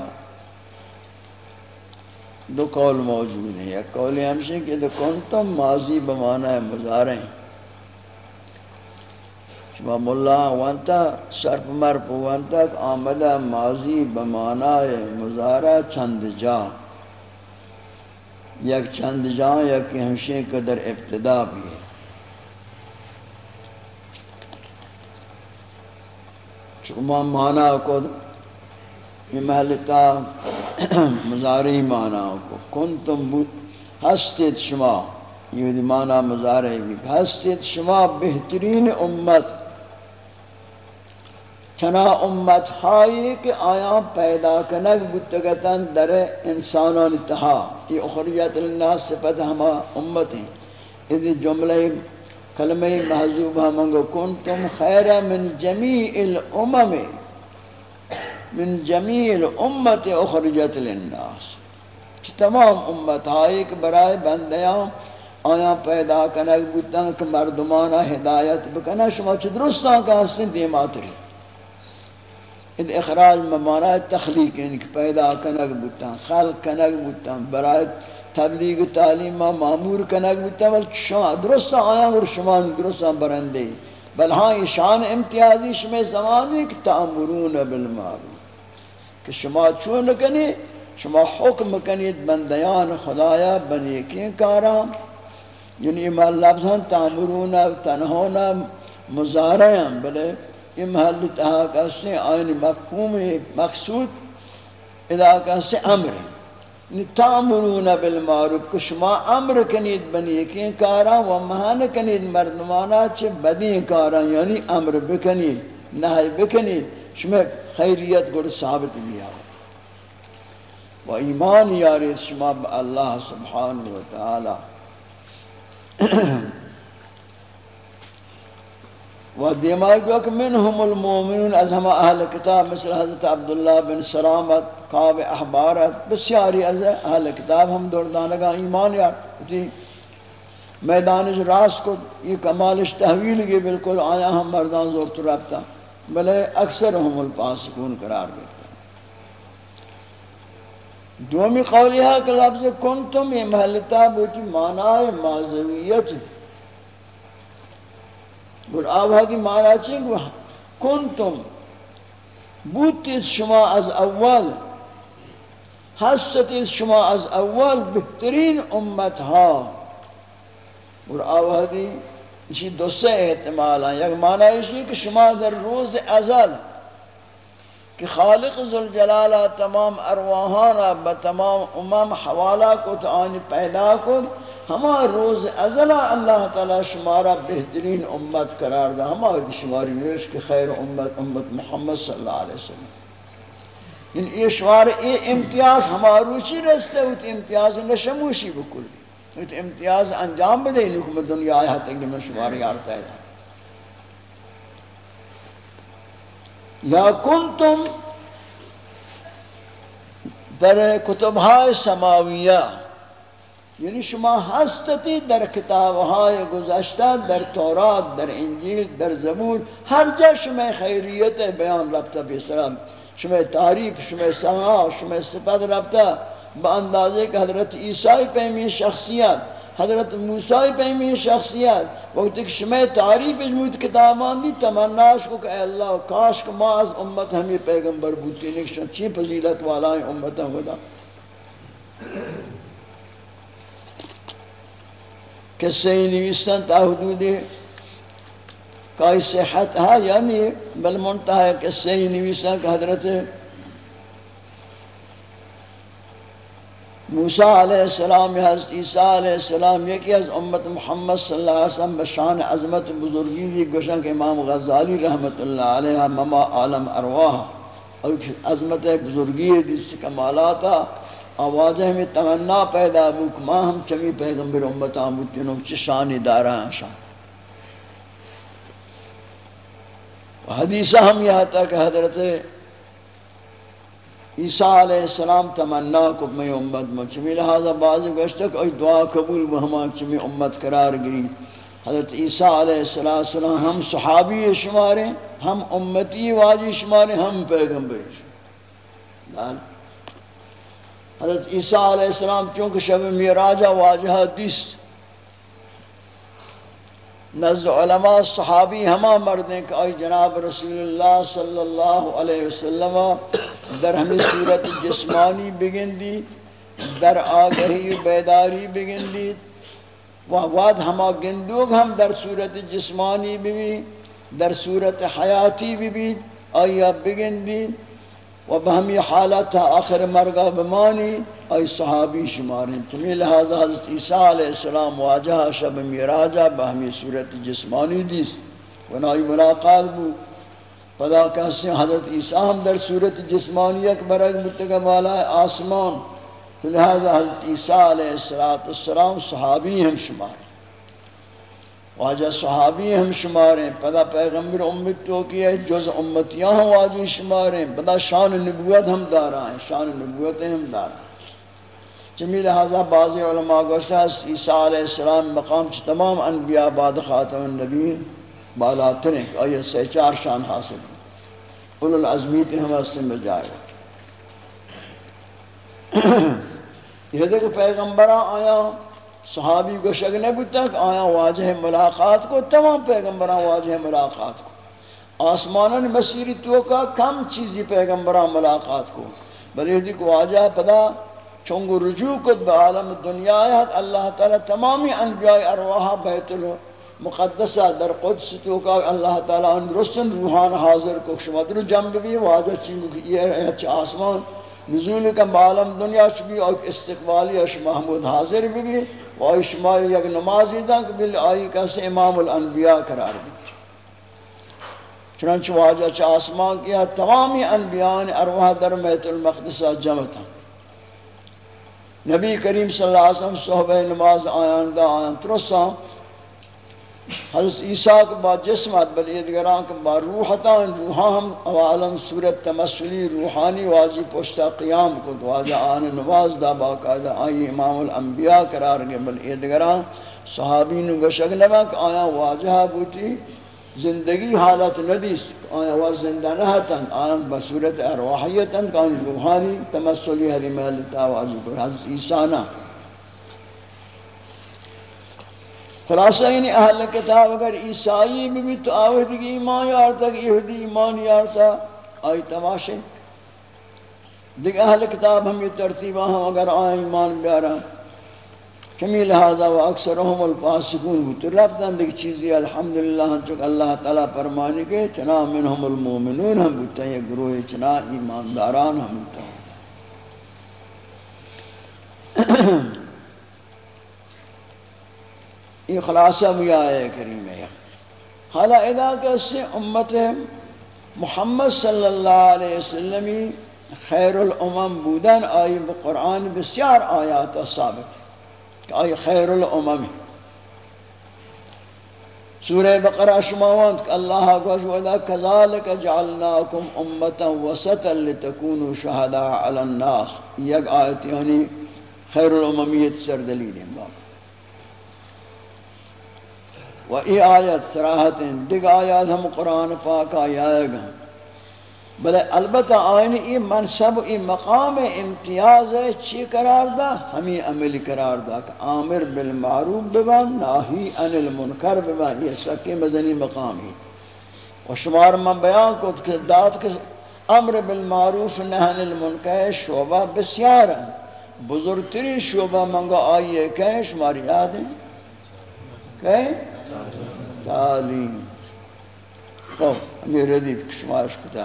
دو قول موجود ہیں ایک قول ہمشہ کہ دو کنتم ماضی بمعنی مزارع شما ملا وانتا سرپ مرپ وانتا آمدہ ماضی بمعنی مزارع چند جا یک چند جان یا ہمشے قدر ابتدا بھی ہے۔ چکمہ مانا کو محلتا مزاری مانا کو۔ کن تم ہستید شما، یہ مانا مزاری بھی۔ ہستید شما بہترین امت چنا امت ہائی کہ آیا پیدا کنگ بتگتن در انسانان تہا یہ اخریت للناس صفت ہما امت ہیں۔ اذ جملہ کلمہ محضوب ہمانگو کنتم خیر من جمیع الامم۔ من جمیع الامت اخرجت للناس۔ چھ تمام امت ہائی کہ برائے بندیاں آیا پیدا کنگ بتگتن کہ مردمانہ ہدایت بکنا۔ شما چھ درستان کا حسن دیماتری۔ اد اخراج ممانا تخلیق یعنی کہ پیدا کنگ بودتا خلق کنگ بودتا برای تبلیغ و تعلیم ما معمور کنگ بودتا بلکہ شما درست آیا اور شما درست برندے بل ہاں شان امتیازی شما زمانی کہ تعمرون بالمعروف۔ کہ شما چون کنی شما حکم کنید بندیان خدایا بنیکین کارا یعنی ما لفظاً تعمرون تنہون مزارعاں بلے یہ محل تہا کسی آئین مفہوم مقصود ادا کسی امر ہے۔ تامرون بالمعروف کشما امر کنید بنی یکین کارا و مہان کنید، مردمانا چھ بدی کارا یعنی امر بکنید نحی بکنید، شما خیریت گر ثابت بیا و ایمان یارید شما با اللہ سبحانہ و تعالی۔ و دیمائی کو کہ منہم المومنون از ہما اہل کتاب مثل حضرت عبداللہ بن سلامت قاب احبارت، بسیاری از اہل کتاب ہم دوردانگا ایمان یا میدانش راس کو یہ کمالش تحویل گی بالکل آیا ہم مردان زور تو رابطہ، بلے اکثر ہم الپاسکون قرار دیتا دومی قولی ہے کہ لفظ کنتم یہ محلتا بوچی معنی معذویت گر آوہ کی معنی چنگ کنتم بوتید شما از اول۔ حسد شما از اول بہترین امت ہا اور آوہدی اسی دو سے احتمال ہیں۔ یک معنی اسی کہ شما در روز ازل، کہ خالق ذوالجلالہ تمام ارواحانا بتمام امم حوالہ کو تو آنی پیدا کو ہما روز ازلہ اللہ تعالی شمارا بہترین امت قرار دا، ہما شماری نوش کہ خیر امت امت محمد صلی اللہ علیہ وسلم۔ ان یہ شمار، یہ امتیاز ہماروچی رستے ہوتی امتیاز نشموشی بکل۔ ہوتی امتیاز انجام بدے یعنی لکم دنیا آیا تک میں شمار یارتا ہے یا کنتم در کتبهای سماویہ۔ یعنی شما ہستتی در کتابهای گذشتہ در تورات در انجیل در زبور ہر جا شما خیریت بیان ربطہ بیسرام شما تعریف شما سماع شما صفت ربطہ با اندازے کہ حضرت عیسیٰ پیمی شخصیت حضرت موسیٰ پیمی شخصیت. وقت کہ شما تعریف اجمود کتابان دی تمناش کو کہ اے اللہ کاش کہ ما از امت ہمیں پیغمبر بودتی نکشن چی فضیلت والا امت ہم قصے نویسن تا حدود کائی صحت ہے یعنی بل منتہا قصے نویسن کہ حضرت موسیٰ علیہ السلام، حضرت عیسیٰ علیہ السلام، یکی از امت محمد صلی اللہ علیہ وسلم بشان عظمت بزرگی دی گوشن کہ امام غزالی رحمت اللہ علیہ مما عالم ارواح، اور عظمت بزرگی دی سے کمالاتا آوازیں میں تمنا پیدا بک، ماں ہم چمی پیغمبر امت آموتینوں چشانی دارا ہیں شان۔ حدیثہ ہم یہاں تک حضرت عیسیٰ علیہ السلام تمنا کو میں امت میں چمی، لہذا بعض گوشتک ای دعا قبول بہما چمی امت قرار گری۔ حضرت عیسیٰ علیہ السلام ہم صحابی شمارے، ہم امتی واجی شمارے، ہم پیغمبر۔ شمارے حضرت عیسیٰ علیہ السلام چونکہ شب میراجہ واجہ دیس نزد علماء صحابی ہما مردیں کہ آئی جناب رسول اللہ صلی اللہ علیہ وسلم در ہمیں صورت جسمانی بگن دی در آگہی بیداری بگن دی وعواد ہما گندوگ ہم در صورت جسمانی بھی در صورت حیاتی بھی آئی بگن دی و بہمی حالت آخر مرگا بمانی، ای صحابی شماریں تمہیں لہذا حضرت عیسیٰ علیہ السلام واجہ شب میراجہ بہمی صورت جسمانی دیس ونائی ملاقات بو. پدا کہتے ہیں حضرت عیسیٰ ہم در صورت جسمانی ایک برگ متقب والا آسمان. تو لہذا حضرت عیسیٰ علیہ السلام، صحابی ہم شماریں واجہ صحابی ہم شماریں پدا پیغمبر امت تو کی ہے، جز امتیاں ہم واجہ شماریں پدا شان نبوت ہم دارا ہیں، شان نبوت ہم دارا ہیں۔ جمی لہذا بعض علماء گوشت ہے عیسیٰ علیہ السلام مقام چھ تمام انبیاء بعد خاتم النبی بالا تنک آئیے سے چار شان حاصل ہیں۔ اولو العظمیت ہم اس سے بجائے یہ دیکھ پیغمبران آیا۔ صحابی کو شک نہیں بودتا کہ آیا واجہ ملاقات کو، تمام پیغمبران واجہ ملاقات کو۔ آسمانان مسیری تو کا کم چیزی پیغمبران ملاقات کو۔ بلی یہ واجہ پدا چونگو رجوع کد با عالم دنیا ہے، اللہ تعالی تمامی انبیاء ارواح بیت المقدسہ در قدس تو کا اللہ تعالی ان رسن روحان حاضر کو شما در جنب بھی۔ واضح چنگو کہ یہ ہے اچھا آسمان، نزول کا عالم دنیا چ بھی اور استقبالی اش محمود حاضر بھی بھی۔ و شما یک نمازی دا کہ بل آئی کس امام الانبیاء قرار بگیر چنانچہ واجہ چا آسمان کیا تمامی انبیاء ارواح در بیت المقدسہ جمع تھا۔ نبی کریم صلی اللہ علیہ وسلم صحبہ نماز آیان دا آیان ترسا حضرت عیسیٰ کے بعد جسمت بل ادگران کے بعد روحتا روحا ہم عالم صورت تمثلی، روحانی واجی پشتا قیام کو دواجہ آن نماز دا باقاعدہ آئی امام الانبیاء قرار گئے بل ادگران صحابین گشک نبک آیا واجہ بوتی زندگی حالت ندیس، آیا وہ زندہ نہ تن آیا بصورت ارواحیتن کان روحانی تمثلی ہری محل تاواجی پر حضرت عیسیٰ نہ خلاصہ یعنی اہل کتاب اگر عیسائی بھی بھی تو آوہدی کی ایمان یارتا کہ یہودی ایمان یارتا آئی تماشے۔ دیکھ اہل کتاب ہم یہ ترتیبہ ہم ہاں اگر آئیں ایمان بیارا۔ کمی لہذا و اکثرهم الفاسقون بھی تو رب دن دیکھ چیزی الحمدللہ ہاں ہم چک اللہ تعالیٰ فرمانے کے چنا منہم المومنون ہم بودتا ہے گروہ چنا ایمانداران ہم بودتا ہے یہ خلاصہ بھی آئے کریم ہے۔ حالا ادا کیسے امت محمد صلی اللہ علیہ وسلم خیر الامم بودن، آئی بقرآن بسیار آیات ثابت کہ آئی خیر الامم سورہ بقرہ شماوانت کہ اللہ گوش وَذَا كَذَلِكَ جَعَلْنَاكُمْ أُمَّةً وَسَطًا لِتَكُونُوا شُهَدَاءَ عَلَى النَّاسِ۔ یک آیت یعنی خیر الاممیت سر دلیل ہیں۔ باقی و ای آیت سراحت ہیں دیکھ آیات ہم قرآن پاک آئے گا بلے البتہ آئین ای منصب، ای مقام امتیاز ہے، چی قرار دا؟ ہمیں عمل قرار دا کہ آمر بالمعروف ببن ناہی ان المنکر ببن یہ سکی مزنی مقامی و شمار من بیان کو کہ داد کے امر بالمعروف نہن المنکر شعبہ بسیار ہیں۔ بزرگترین شعبہ منگا آئیے، کہیں شماری یاد ہیں؟ کہیں؟ تعلیم. خب ہمیں ردیف کشمارش کتا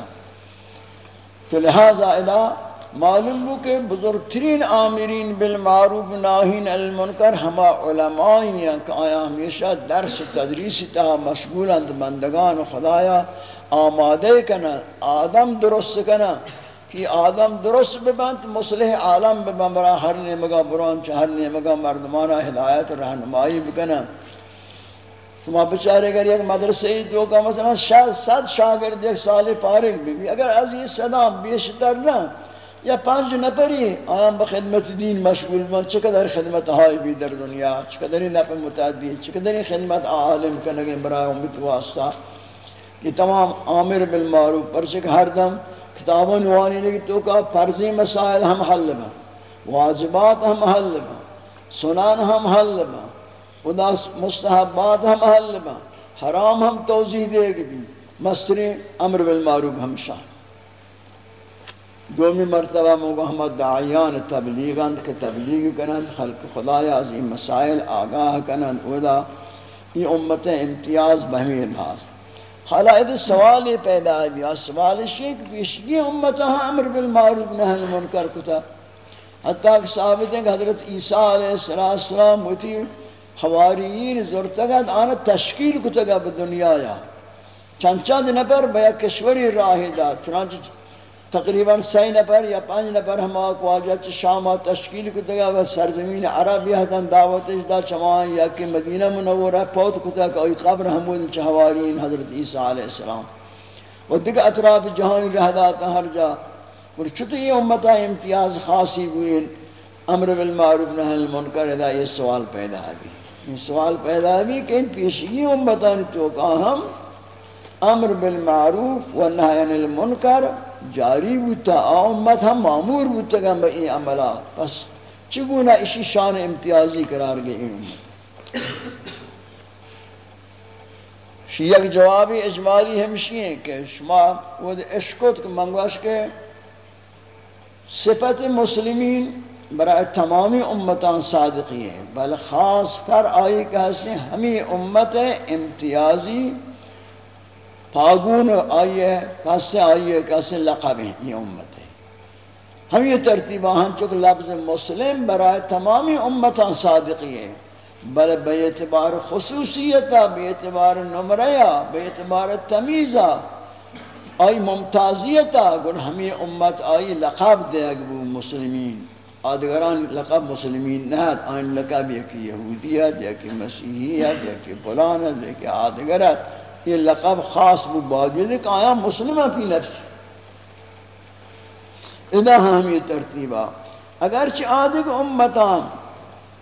تو لہذا ادا معلوم ہو کہ بزرگترین آمرین بالمعروف ناہین المنکر ہما علمائی ہیں کہ آیا ہمیشہ درس تدریس تا مشغولند بندگان خدایا آمادے کنا، آدم درست کنا، کہ آدم درست ببند، مصلح عالم ببند برا ہر نمگا بران چا ہر نمگا مردمانہ ہدایت رہنمائی بکنا۔ شما بچارے اگر ایک مدرسے دو کا مثلا صد شاگرد ایک سال پارک بھی بھی اگر از یہ صدا بیشتر نہ، یا پانچ نپری آیام بخدمت دین مشغول من چقدر خدمت ہائی بھی در دنیا، چقدر نپ متعدی، چقدر خدمت عالم کنگے برای امت واسطہ یہ تمام عامر بالمعروف پر چک ہر دم کتابوں نوانی لگی تو کا فرضی مسائل ہم حل با واجبات ہم حل با سنان ہم حل با خدا مستحبات ہم حل با حرام ہم توضیح دے گی بھی مصر امر بالمعروف ہمشہ دومی مرتبہ موگا ہم دعیان تبلیغاند کہ تبلیغ کنند، خلق خدای عظیم مسائل آگاہ کنند، ودا یہ امت امتیاز بہمی الحاظ حالا ادھے سوال پیدا ہے سوال شیخ پیشگی امت ہاں امر بالمعروف نحن منکر کتا۔ حتیٰ کہ ثابت ہیں کہ حضرت عیسیٰ علیہ السلام ہوتی ہے حواریین زورتگد آن تشکیل کتگا به دنیا یا چند چند نفر به یک کشوری راہی داد. چنانچہ تقریباً سی نفر یا پانچ نفر ہم آکو آجا چھ شام تشکیل کتگا و سرزمین عربی حتن دعوتش دا چمان یا کہ مدینہ منورہ پوت کتگا کہ اوی قبر حمود چھ حواریین حضرت عیسیٰ علیہ السلام. و دیکھ اطراف جہانی رہ داتا ہر جا. اور چھتو یہ امتہ امتیاز خاصی ہوئی امر بالمعروف نحل المنکر ادا یہ سوال پیدا ہے یہ سوال پیدا بھی کہ ان پیشگی امتان تو کا ہم امر بالمعروف و نہی عن المنکر جاری بوتا امت ہم معمور بوتا گا بئی عملہ پس چگونا اسی شان امتیازی قرار گئی امت یک جوابی اجمالی ہمشی ہیں کہ شما وہ عشقت منگوش کے صفت مسلمین برای تمامی امتان صادقی ہے بل خاص کر آئی کہتے ہیں ہمیں امت امتیازی پاگون آئیے کہتے ہیں آئیے کہتے ہیں لقب ہیں یہ امت. ہے ہم یہ ترتیبہ ہم چکہ لفظ مسلم برای تمامی امتان صادقی ہے بل بے اعتبار خصوصیتا بے اعتبار نمریا بے اعتبار تمیزا. آئی ممتازیتا گن ہمیں امت آئی لقب دے اگبو مسلمین. آدگران لقب مسلمین نہت آئین لقب یہ کہ یہودیت یا کہ مسیحیت یا کہ پلانت یا کہ آدگرت یہ لقب خاص وہ باجد ہے کہ آیا مسلم اپنی نفس۔ ادا ہم یہ ترتیبہ۔ اگرچہ آدگ امتان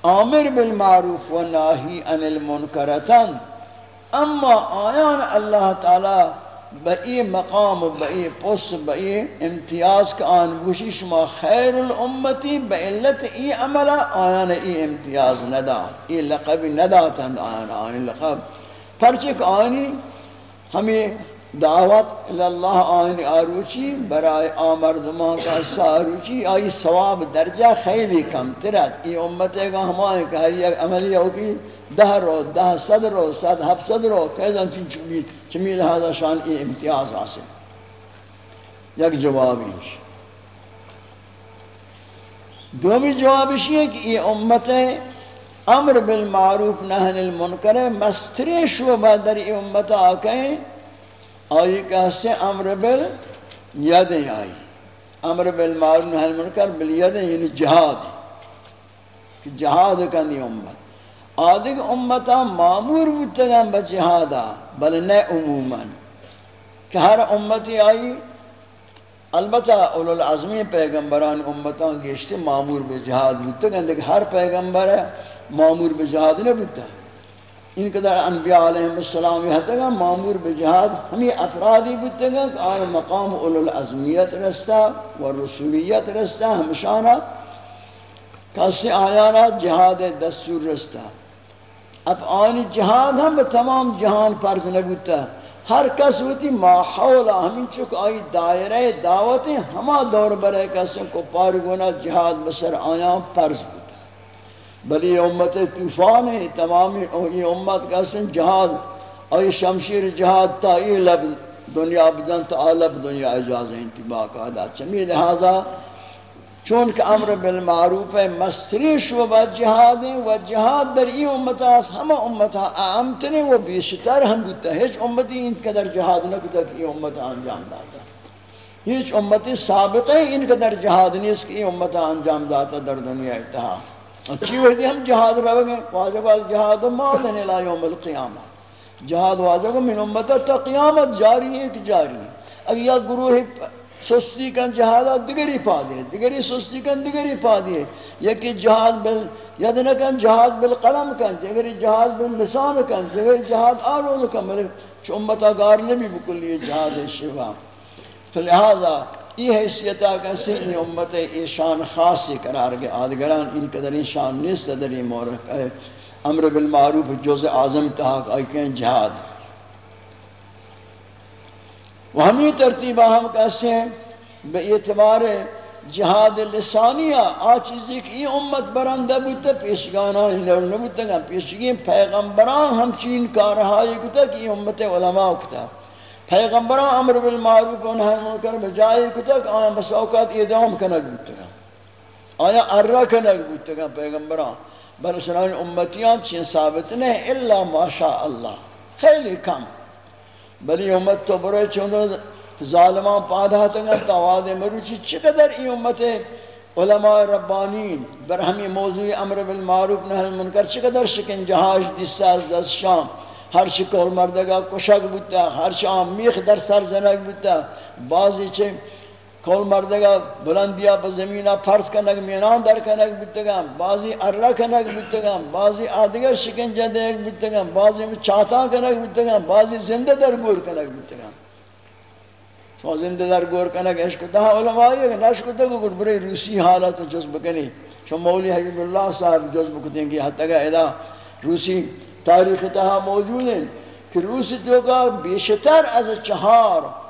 آمر بالمعروف و ناہی عن المنکرتن، اما آیان اللہ تعالی بئی مقام و بئی پس، بئی امتیاز کا آن گوشی شما خیر الامتی بعلت ای عملا آیان ای امتیاز ندا، ای لقب ندا تند آیان آن لقب پرچک آنی ہمیں دعوت اللہ آئین آروچی برای آمردمان کا ساروچی آئی ثواب درجہ خیلی کم ترد ای امت کا ہمائیں کہ ہر یک عملی ہوگی دہ رو، دہ صد رو، صد ہف صد رو کیزن چن چمی چمی لہذا شان ای امتیاز حاصل. یک جوابی دومی جوابشی ہے کہ ای امت امر بالمعروف نہن المنکر مستری شعبہ در ای امت آکیں آئی کہتے ہیں امر بل یدیں آئی امر بالمعروف نہن المنکر بل یدیں یعنی جہاد کہ جہاد کنی امت. آدھگ امتا معمور بودتگن بجہادا بل نہ عموما۔ کہ ہر امتی آئی، البتہ اولو العظمی پیغمبران امتان گیشتے معمور بجہاد بودتگن دیکھ ہر پیغمبر ہے معمور بجہاد نہ بودتا۔ ان قدر انبیاء علیہ السلام یہ تھا معمور بجہاد ہمیں افرادی بودتا گا کہ آن مقام اولو العظمیت رستا و رستا ہمشانا کسی آیانا جہاد دستور رستا۔ اب آن جہاد ہم تمام جہان پرز نبوتا ہر کس ہوتی ماحول ہمیں چک آئی دائرہ دعوتیں ہما دور برے کسی کو پارگونا جہاد بسر آیاں پرز بوتا بلی امت طوفان ہے تمامی یہ امت کا سن جہاد اور شمشیر جہاد تا ای لب دنیا بدن تا لب دنیا اجاز ہے انتباہ کا دا۔ چمی لہذا چونکہ امر بالمعروف ہے مستری شعبہ جہاد ہیں، و جہاد در ای امت اس ہم امت ہاں اعمتنے و بیشتر ہم بودتا ہے ہیچ امتی ان قدر جہاد نہ کتا کہ ای امت انجام داتا۔ ہیچ امتی سابقہ ان قدر جہاد نہیں اس کی امت انجام داتا در دنیا اتحاد اچھی وقتی ہم جہاد رو گئے واجب از جہاد مالن الہ یوم القیامہ۔ جہاد واجب من امتا تا قیامت جاری ہے کہ جاری ہے۔ اگر یا گروہ سستی کن جہاد دیگری پا دیئے دیگری سستی کن دیگری پا دیئے یکی جہاد بل یدن کن جہاد بالقلم کن دیگری جہاد باللسان کن دیگری جہاد آرون کن ملک چو امتا گار نبی بکلی جہاد شفا فلہذا ای حیثیت آگا سے ای امت ایشان خاصی قرار گئے۔ آدگران ان قدر ایشان نیست در مورک ہے امر بالمعروف جز اعظم تحاق آئی کہیں جہاد۔ ہے و ہمیں ترتیبہ ہم کہتے ہیں، بے اعتبار جہاد لسانیہ آ چیزی کہ ای امت برندہ بودتا پیشگانا ہی نبودتا گا پیشگین پیغمبران ہم چین کارہائی کتا کہ ای امت علماء کتا پیغمبران امر بالمعروف و نهی منکر بجای کتک آیا بس اوقات اعدام کنگ بودتگا آیا ارہ کنک کنگ بودتگا پیغمبران۔ بل سنان امتیان چین ثابت نہیں، الا ماشاء اللہ خیلی کم۔ بلی امت تو برای چون ظالمان پادھا تنگا تواد مروچی چقدر ای امت علماء ربانین بر ہمیں موضوع امر بالمعروف نهی منکر چقدر شکن جہاش دیستا از دست شام، ہر شکل مردگا کشک بودتا ہر شام میخ در سر جنگ بودتا بعضی چی کول مردگا بلندیا با زمینہ پرد کنگ، مینان در کنگ بودتا بعضی ارہ کنگ بودتا بعضی آدگر شکن جدیگ بودتا بعضی چاہتا کنگ بودتا بعضی زندہ در گور کنگ بودتا شما زندہ در گور کنگ عشق دا علماء ہے نشک دا گور، برای روسی حالت جذب کنی۔ شما مولی حبیب اللہ صاحب جذب کتیں گی، حتی کہ ادا روسی تاریخ تہا موجود ہیں۔ کہ روس تو کا بیشتر از چہار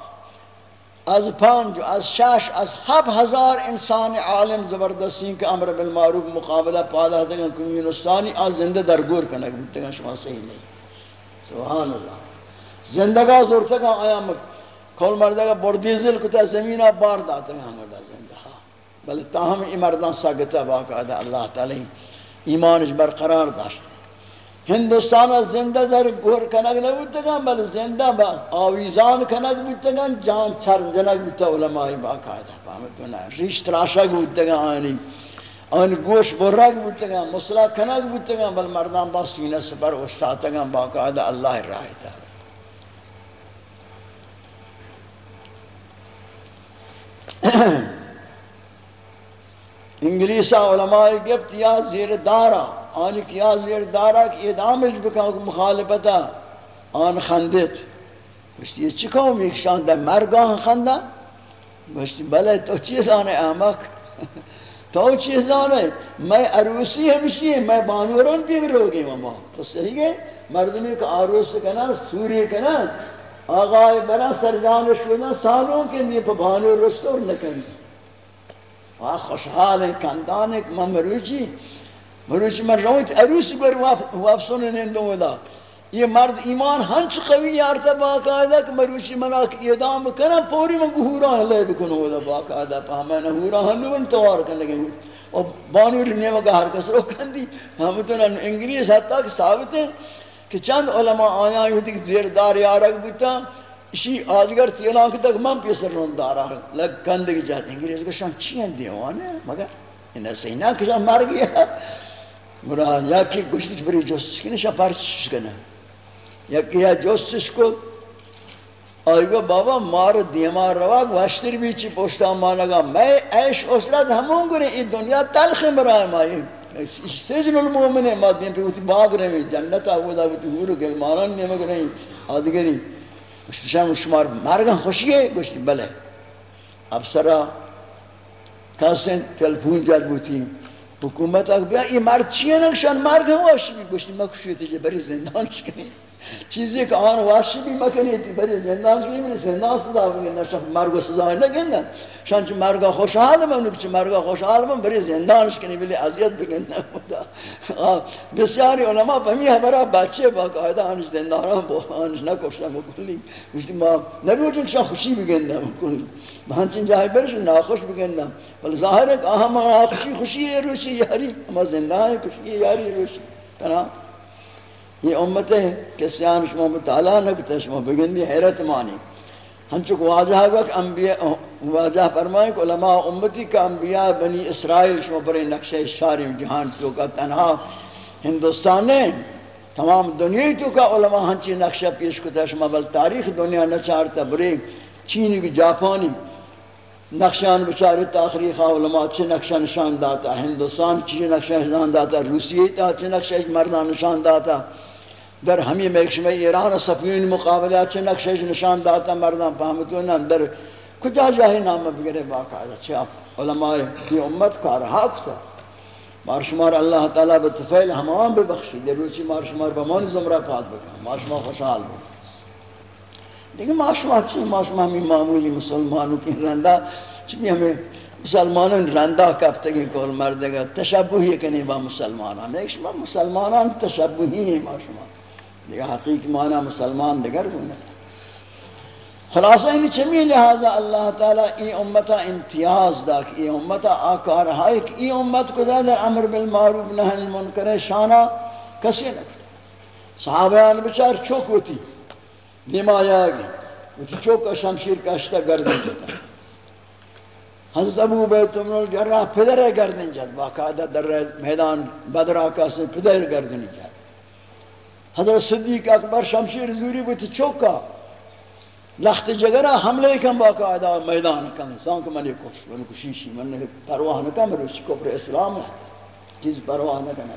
از پانچ از شش، از ہب ہزار انسان عالم زبردستی کے امر بالمعروف مقابلہ پادا دیں کمیونستانی آج زندہ درگور کنک بودتے ہیں شما صحیح نہیں سبحان اللہ زندگاہ زورتگا آیا کھول مردگا بردیزل کتا زمینہ بار داتے ہیں ہمارا زندہ بل تاہم امردان ساگتا باقاعدہ اللہ تعالی ایمانش برقرار داشتا ہندوستان زندہ در گور کنگ نبودتگا بل زندہ با آویزان کنگ بودتگا جان چرم جنگ بودتا علماء باقاعدہ فهمتونا ریش تراشک بودتگا آنی آنی گوش برگ بودتگا مسلا کنگ بودتگا بل مردان با سینہ سپر اشتاتگا باقاعدہ اللہ راہ تا *coughs* انگلیسا علماء گفت یا زیر دارا آنی کیا زیر دارا کہ ادامش بکن مخالفتا، آن خندت۔ گوشتی یہ چی چکاؤں ایک شان در مرگاہ خندہ۔ گوشتی بلے تو چیز آنے احمق تو چیز آنے میں عروسی ہمشی میں بانوران دیگر ہوگی ماما۔ تو صحیح ہے، مردمی کا عروس کنا، سوری کنا۔ آغای برا سرجان شدن سالوں کے لیے پہ بانور رستور نکنی۔ آہ خوشحال ہیں، کندان ایک من مروچی مروچی من رویت عروسی پر واپسون نندوں دا یہ مرد ایمان ہنچ قوی یارتا باقاعدہ کہ مروچی منا کہ اعدام کنا پوری من گہوران لے بکنو دا باقاعدہ پا ہمیں نہوران ہنو توار کن لگے اور بانور نیمہ کا ہر کس رو کن دی ہم تو انگریز حتی کہ ثابت ہیں کہ چند علماء آیا ہوتی کہ زیردار یارک بودتا اسی آدگر تیلان کے تک من پیسر رون دارا لگ کندگی جاتے ہیں انگریز کو شان چین دیوانے مگر انہیں سینہ کشان مر گیا مرا یا کہ گشتش بری جوستش کنه شا پرچش کنه یا کہ یا جوستش کو آئی گو بابا مار دیمار رواق واشتر بیچی پوشتا مانگا میں عیش اسرت ہمون گرے این دنیا تلخ مرائے مائی سجن المومن ہے مادین پہ وہ باغ رہے ہیں جنت آگو دا وہ ہورو گلمانان نیمگ رہے ہیں آدگری گوشتی شام شمار مرگا خوشی ہے گوشتی بلے اب سرا کاسن تلفون جد بوتی حکومت بیا این مرد چیه نکشن مرگ هم آشی میگوشتیم؟ ما کشوی دیگه بری زندانش کنیم چیزی که آن واشی بی مکنی تی بری زندان شدی بری زندان سزا بگیرن شان مرگ سزا نگیرن شان چه مرگ خوشحال من که مرگ خوشحال من بری زندانش کنی بلی اذیت بگیرن بسیاری علما فهمی برای بچه با قاعده آنش زندان با آنش نکشتن کلی. گوشتی ما نروجه که شان خوشی بگیرن کلی. به همچین جایی برش ناخوش بگیرن بل ظاهر ہے کہ ہم خوشی خوشی روشی یاری. ہم زندان خوشی یاری روشی. تمام یہ امت ہے کہ سیان شما مطالعہ نکتا شما بگندی حیرت مانی۔ ہم واضح ہوا کہ انبیاء، واضح فرمائے کہ علماء امتی کا انبیاء بنی اسرائیل شما پر نقشہ شاری جہان تو کا تنہا۔ ہندوستان نے تمام دنیا تو کا علماء ہنچی نقشہ پیش کتا شما بل تاریخ دنیا نچارتا برے چینی کی جاپانی۔ نقشان بچاری تاخری خواہ علماء چھ نقشہ نشان داتا۔ ہندوستان چھ نقشہ نشان داتا، روسیہ تا چھ نقشہ مردان نشان داتا۔ در همین مکشمه ایران سپیون مقابله چه نقشش نشان دادن مردم فهمتونن. در کجا جاهی نامه بگیره؟ باقاعده چه علماء کی امت کار هفته. مارشمار الله تعالی به تفیل همان ببخشید. در روچی مارشمار به من زمره پاد بکن. مارشمار خوشحال بود. دیگه مارشمار چی؟ مارشمار همین معمولی مسلمانو که رندا چی همه مسلمانان کرد کفتگی کل مردگا تشبیه کنی با مسلمانان. ایک شما مسلمانان تشبیه ما شما دیگه حقیق معنی مسلمان دیگر گونه خلاصہ این چمی لہذا اللہ تعالی ای امتا امتیاز دا کہ ای امتا آکار ہے کہ ای امت کو در امر بالمعروف، نهی المنکر شانا کسی نکتا صحابیان بچار چوک ہوتی دیما آگی وہ چوک شمشیر کشتا گردن جتا حضرت ابو بیت من الجرح پدر گردن جد باقاعدہ در میدان بدر آقا سے پدر گردن جد. حضرت صدیق اکبر شمشیر زوری بوتی چوکا، لخت جگرہ حملے کم باقا آدھا میدان کم، سان کہ منی کش، منی کشیشی منی پرواہ نکم روچ کفر اسلام ہے، چیز پرواہ نکم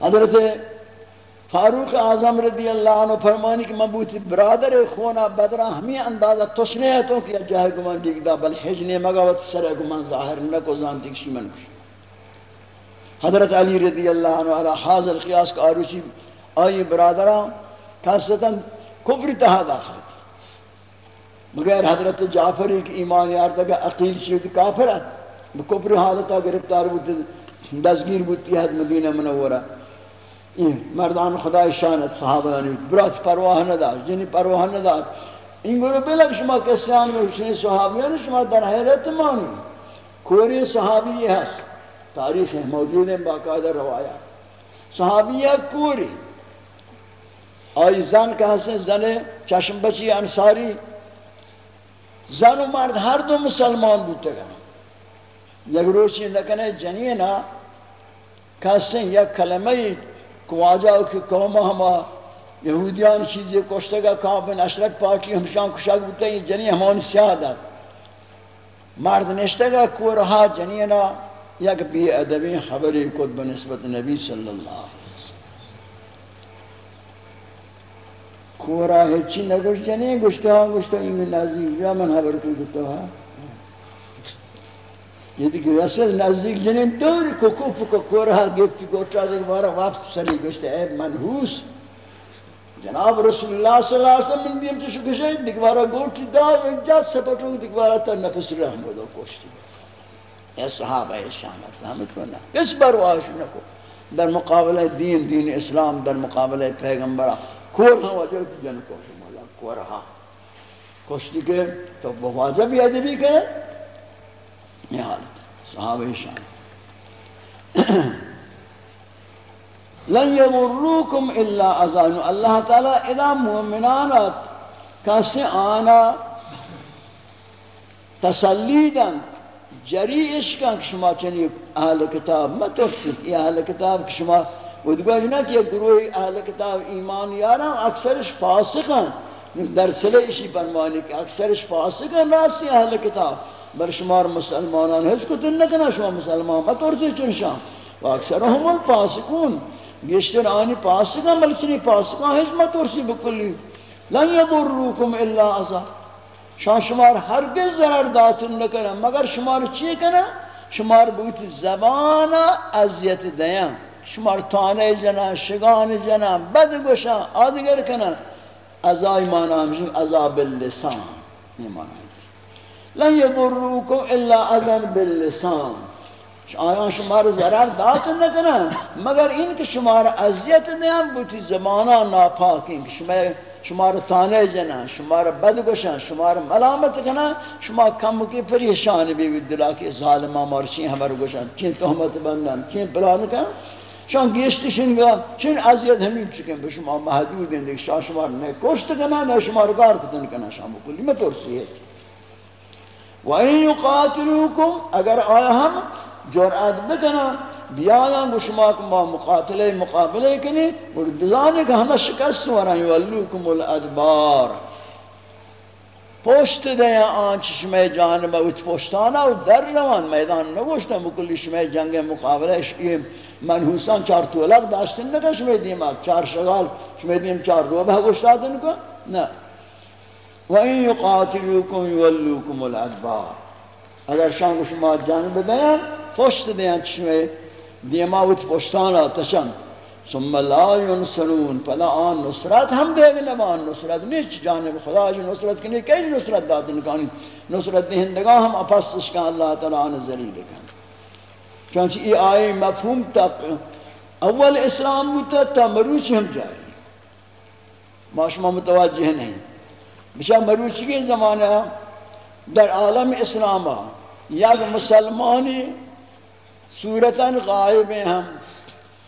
حضرت فاروق اعظم رضی اللہ عنہ فرمانی کہ من بوتی برادر خونا بدرہ ہمیں اندازہ تسنے ہے تو کہ جاہے گمان دیکھ دا، بل حجنے مگاوت سرے گمان ظاہر نکو، زانتی کشی من کشی۔ حضرت علی رضی اللہ عنہ علی حاضر قیاس کا آروچی آئی برادران، خاصتا کفر تہا داخل تھی. مگر حضرت جعفری کی ایمان یارتا کہ عقیل شیط کافر ہے. کفر حالتا گرفتار بودتی دزگیر بودتی حد مدینہ منورہ. مردان خدا شانت صحابہ یعنی برات پرواہ ندار جنی پرواہ ندار این گروہ بلک شما کسیان میں حسنی صحابیان شما در حیرت مانی. کوری صحابی یہ ہے تاریخ موجود ہیں، باقاعدہ روایا صحابیہ کوری، آئی زن کا حسن زن چشم بچی انصاری۔ زن و مرد، ہر دو مسلمان بودتے گا یک روچی نکنے جنینا کسن یک کلمہ کواجہ کی قوم ہما یہودیان چیزی کشتے گا کام بن اشرک پاکی ہمشان کشاک بودتے ہیں، جنی ہمان سیادت۔ مرد نشتے گا کورہا جنینا یک بی ادبی خبری کد بنسبت نبی صلی اللہ علیہ وسلم. کورا ہے چی نگوش جنی گوشتا ہاں گوشتا این نازی یا من خبر کو دیتا ہے یہ دیکھ رسل نزدیک جنین دوری کو کف کو کورا گفتی کو چاہتے بارا واپس سری گوشتا. اے منحوس جناب رسول اللہ صلی اللہ علیہ وسلم من بیم چشو کشے دیکھ بارا گوٹی دا ایک جا سپٹو دیکھ بارا تا نفس رحمدو کوشتی يا الصحابة يا الشامات فهمت ولا اصبر واشنكو در مقابله دين دين اسلام در مقابله پیغمبر کورها وجه جن کو شمالا کورها کشتی که تو بواجه بي كنا یہ حالت يا شان. *clears throat* لن يضروكم الا أزان الله تعالى اذا مؤمنانات کاسے آنا تسلیدن جریش کن که شما چنین اهل کتاب ما ترسید این اهل کتاب که شما و دیگه نه که گروه اهل کتاب ایمان یارم اکثرش فاسقن در سله ایشی فرمانی که اکثرش فاسقن راستی اهل کتاب۔ بر شمار مسلمانان هیچ کتن نکنه شما مسلمان ما ترسید چنشان و اکثر هم الفاسقون۔ گشتر آنی فاسقن بلچنی فاسقان هیچ ما ترسید بکلی۔ لن یضروکم الا عذاب شان شمار ہرگز ضرر داتن نکنه مگر شمار چی کنه شمار بوت زبان اذیت دیان شمار تانه جنا شگان جنا بد گوشا آدگر کنه ازای مانا همشون عذاب اللسان یہ مانا لن یضروکم الا اذن باللسان آیان شمار ضرر داتن نکنه مگر این که شمار اذیت دیان بوتی زبانا ناپاکین که شمار شما را تانه جنا شما را بد گوشن شما را ملامت کنا شما کم کی پریشان بھی دلا کے ظالم مارشی ہمار گوشن چین تہمت بندن چین پلان کن۔ شان گیشتشن گا چین اذیت ہمیں چکن به شما محدود ہیں، دیکھ شما شما نے کوشت کنا، نہ شما را کار کتن کنا شما کلی میں ترسی ہے۔ وَإِن يُقَاتِلُوكُمْ اگر آیا ہم جرعت بکنا بیایان گو شما که ما مقاتله مقابله کنی اور بزانی که همه شکست ورن یولوکم الادبار۔ پشت دیا آن چشمه جانب اوچ پشتانا و در روان میدان نگوشتن بکلی شما جنگ مقابله شئی منحوسان چار طولق داشتن نکن شما دیم چار شغال شما دیم چار روبه گوشتادن کن نه و این یقاتلوکم یولوکم اگر شان شما جانب دیا پشت دیا چشمه دیماوت پشتانا تشن ثم لا ينصرون فلا آن نصرت ہم دے گے نہ آن نصرت نیچ جانب خدا جو نصرت کنی کئی نصرت دادن کانی نصرت دہندگاہ ہم اپسش کا اللہ تعالی آن ذریع کن چونچہ ای آئے مفہوم تک اول اسلام ہوتا تا مروچ ہم جائے معاشمہ متوجہ نہیں بشا مروچ کے زمانہ در عالم اسلام یک مسلمانی صورتاً غائب ہیں ہم۔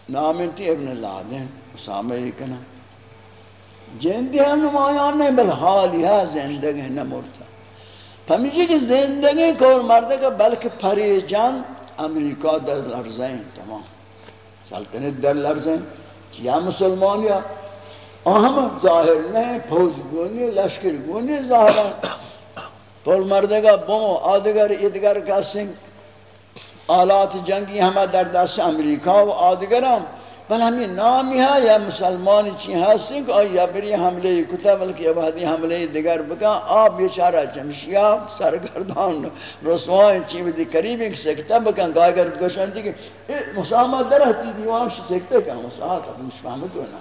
نامنتی ابن لادن، اسامہ کنا جندی ہیں نمایان نہیں بل حالی ہے ہاں، زندگی نہ مرتا۔ پمیجی کہ زندگی کور مردے کا، بلکہ پریجان امریکہ در لرزیں تمام۔ سلطنت در لرزیں۔ کیا مسلمان یا؟ اہم ظاہر نہیں فوج گونی، لشکر گونی ظاہر کور مردے کا بوں آدگر ادگر کا سنگ آلات جنگی ہمیں در دست امریکہ و آدگرام بل ہمیں نامی ہے یا مسلمانی چی ہستیں کہ یا بری حملے کتا بلکہ یا بہتی حملے دیگر بکا۔ آپ بیچارہ چمشیا سرگردان رسوائیں چی بدی قریب ایک سکتا بکا۔ گائے گرد گوشن دی کہ مسامہ درہتی دیوان شی سکتے کہ مسامہ کا مشفہمت ہونا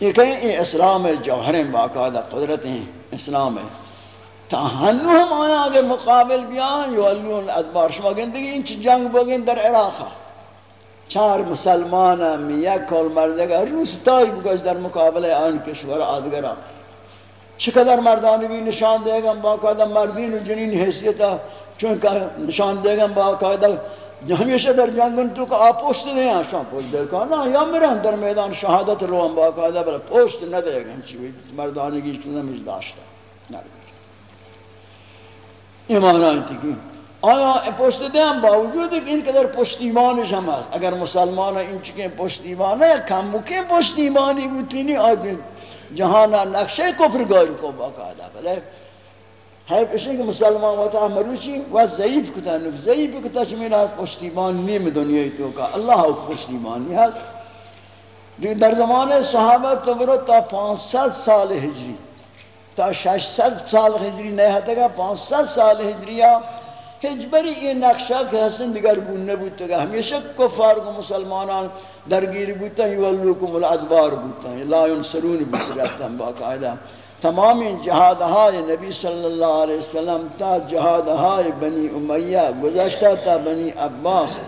یہ کہیں یہ اسلام جوہریں باقاعدہ قدرتیں اسلام ہے۔ تا هنو هم آیا اگر مقابل بیان یولیون ادبار شما گن دیگه این چی جنگ بگین در عراق. چار مسلمان هم یک کل مردگه روستایی بگوش در مقابل آن کشور آدگران. چقدر مردانی بی نشان دیگم با قاعده مردین و جنین حیثیت چون که نشان دیگم با قاعده همیشه در جنگن تو که نه نیا شان پوست دیگم نه یا میرن در میدان شهادت روان با قاعده بلا پوشت ندیگم چی مردانی چون نمیش داشته ندیگم امارات کی؟ آیا پشت هم با وجود اینقدر پشتیبانش هم هست اگر مسلمان این چکه پشتیبانه یا کم بکه پشتیبانی بودینی آدم. جهان نقشه کفرگاری کو باقاعده بله؟ حیف که مسلمان وطا مروچی و ضعیف کتن ضعیف کتا چمین هست پشتیبان نیم دنیای تو که الله پشتیبانی هست. در زمان صحابه تو تا 500 سال هجری. تا شش ست سال ہجری نہیں ہے گا پانچ ست سال ہجریہ ہجبری یہ نقشہ کہ حسن دیگر بون نبوتا گا ہمیشہ کفار کو مسلمانان درگیر بوتا ہی واللوکم الادبار بوتا ہی لا ینسرون بوتا رہتا ہم باقاعدہ تمام جہاد ہائے نبی صلی اللہ علیہ وسلم تا جہاد ہائے بنی امیہ گزشتہ تا بنی عباس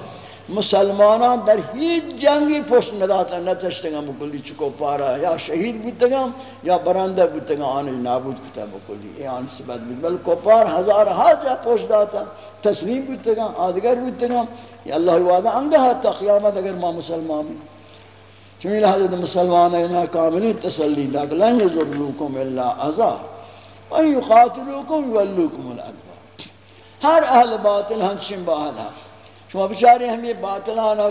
مسلمانان در ہیچ جنگی پوست نداتا نتشتگا بکلی چکو پارا. یا شہید بودتگا یا برندہ بودتگا آنی نابود کتا بکلی ای آن سبت بود بل کپار ہزار ہاں پوست داتا. تسلیم بودتگا آدگر بودتگا یا اللہ وعدہ انگا تا قیامت اگر ما مسلمان بھی چمی حضرت مسلمان اینا کاملی تسلی لیکن لن یزرلوکم اللہ ازار وان یقاتلوکم یولوکم الادبار. ہر اہل باطل ہنچن باہل ہے شما بچاری ہم یہ باطل آنا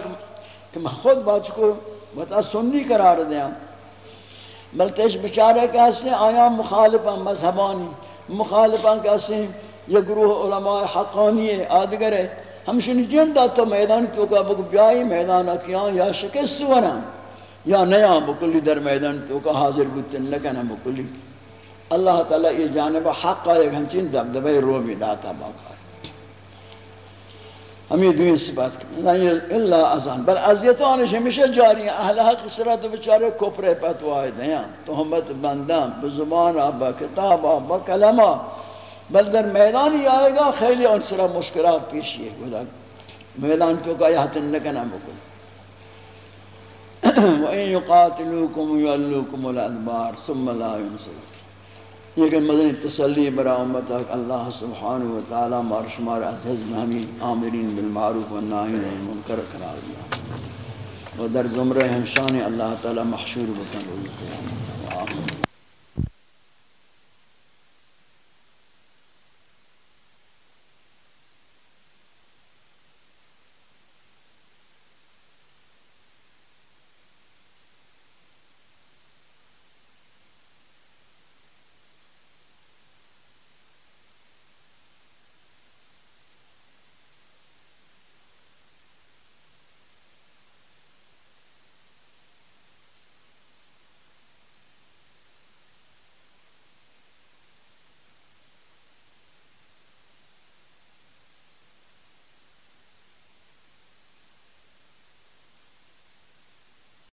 کہ میں خود بات کو بتا سنی قرار دیا۔ بلکہ اس بچارے کیسے آیا مخالفہ مذہبانی مخالفہ کیسے یہ گروہ علماء حقانی آدگر ہے۔ ہم شنی جن تو میدان تو کا بک بیائی میدان اکیان یا شکست ورم یا نیا بکلی در میدان تو کا حاضر بودتن نکنا بکلی۔ اللہ تعالی یہ جانب حق ایک ہنچین دبدبے رو بھی داتا باقا۔ ہمیں دوئی صفات کریں یعنی اللہ ازان بل ازیتانش ہمیشہ جاری. ہیں اہل حق صورت بچارے کپرے پتوائے دیں تہمت بندان بزبان با کتاب، با کلمہ بل در میدانی آئے گا خیلی ان سرا مشکلات پیشی ہے میدان تو کا یہاں تنکنا بکل *clears throat* وَإِن يُقَاتِلُوكُمْ يُعَلُّوكُمُ الْأَدْبَارِ ثُمَّ لَا يُنصِرُ یہ کہ مدنی تسلی برا امتا اللہ سبحانہ وتعالی مارشمار عزیز ہمیں آمرین بالمعروف والناہین المنکر کرا دیا۔ و در زمرہ ہمشان اللہ تعالی محشور بکن۔ و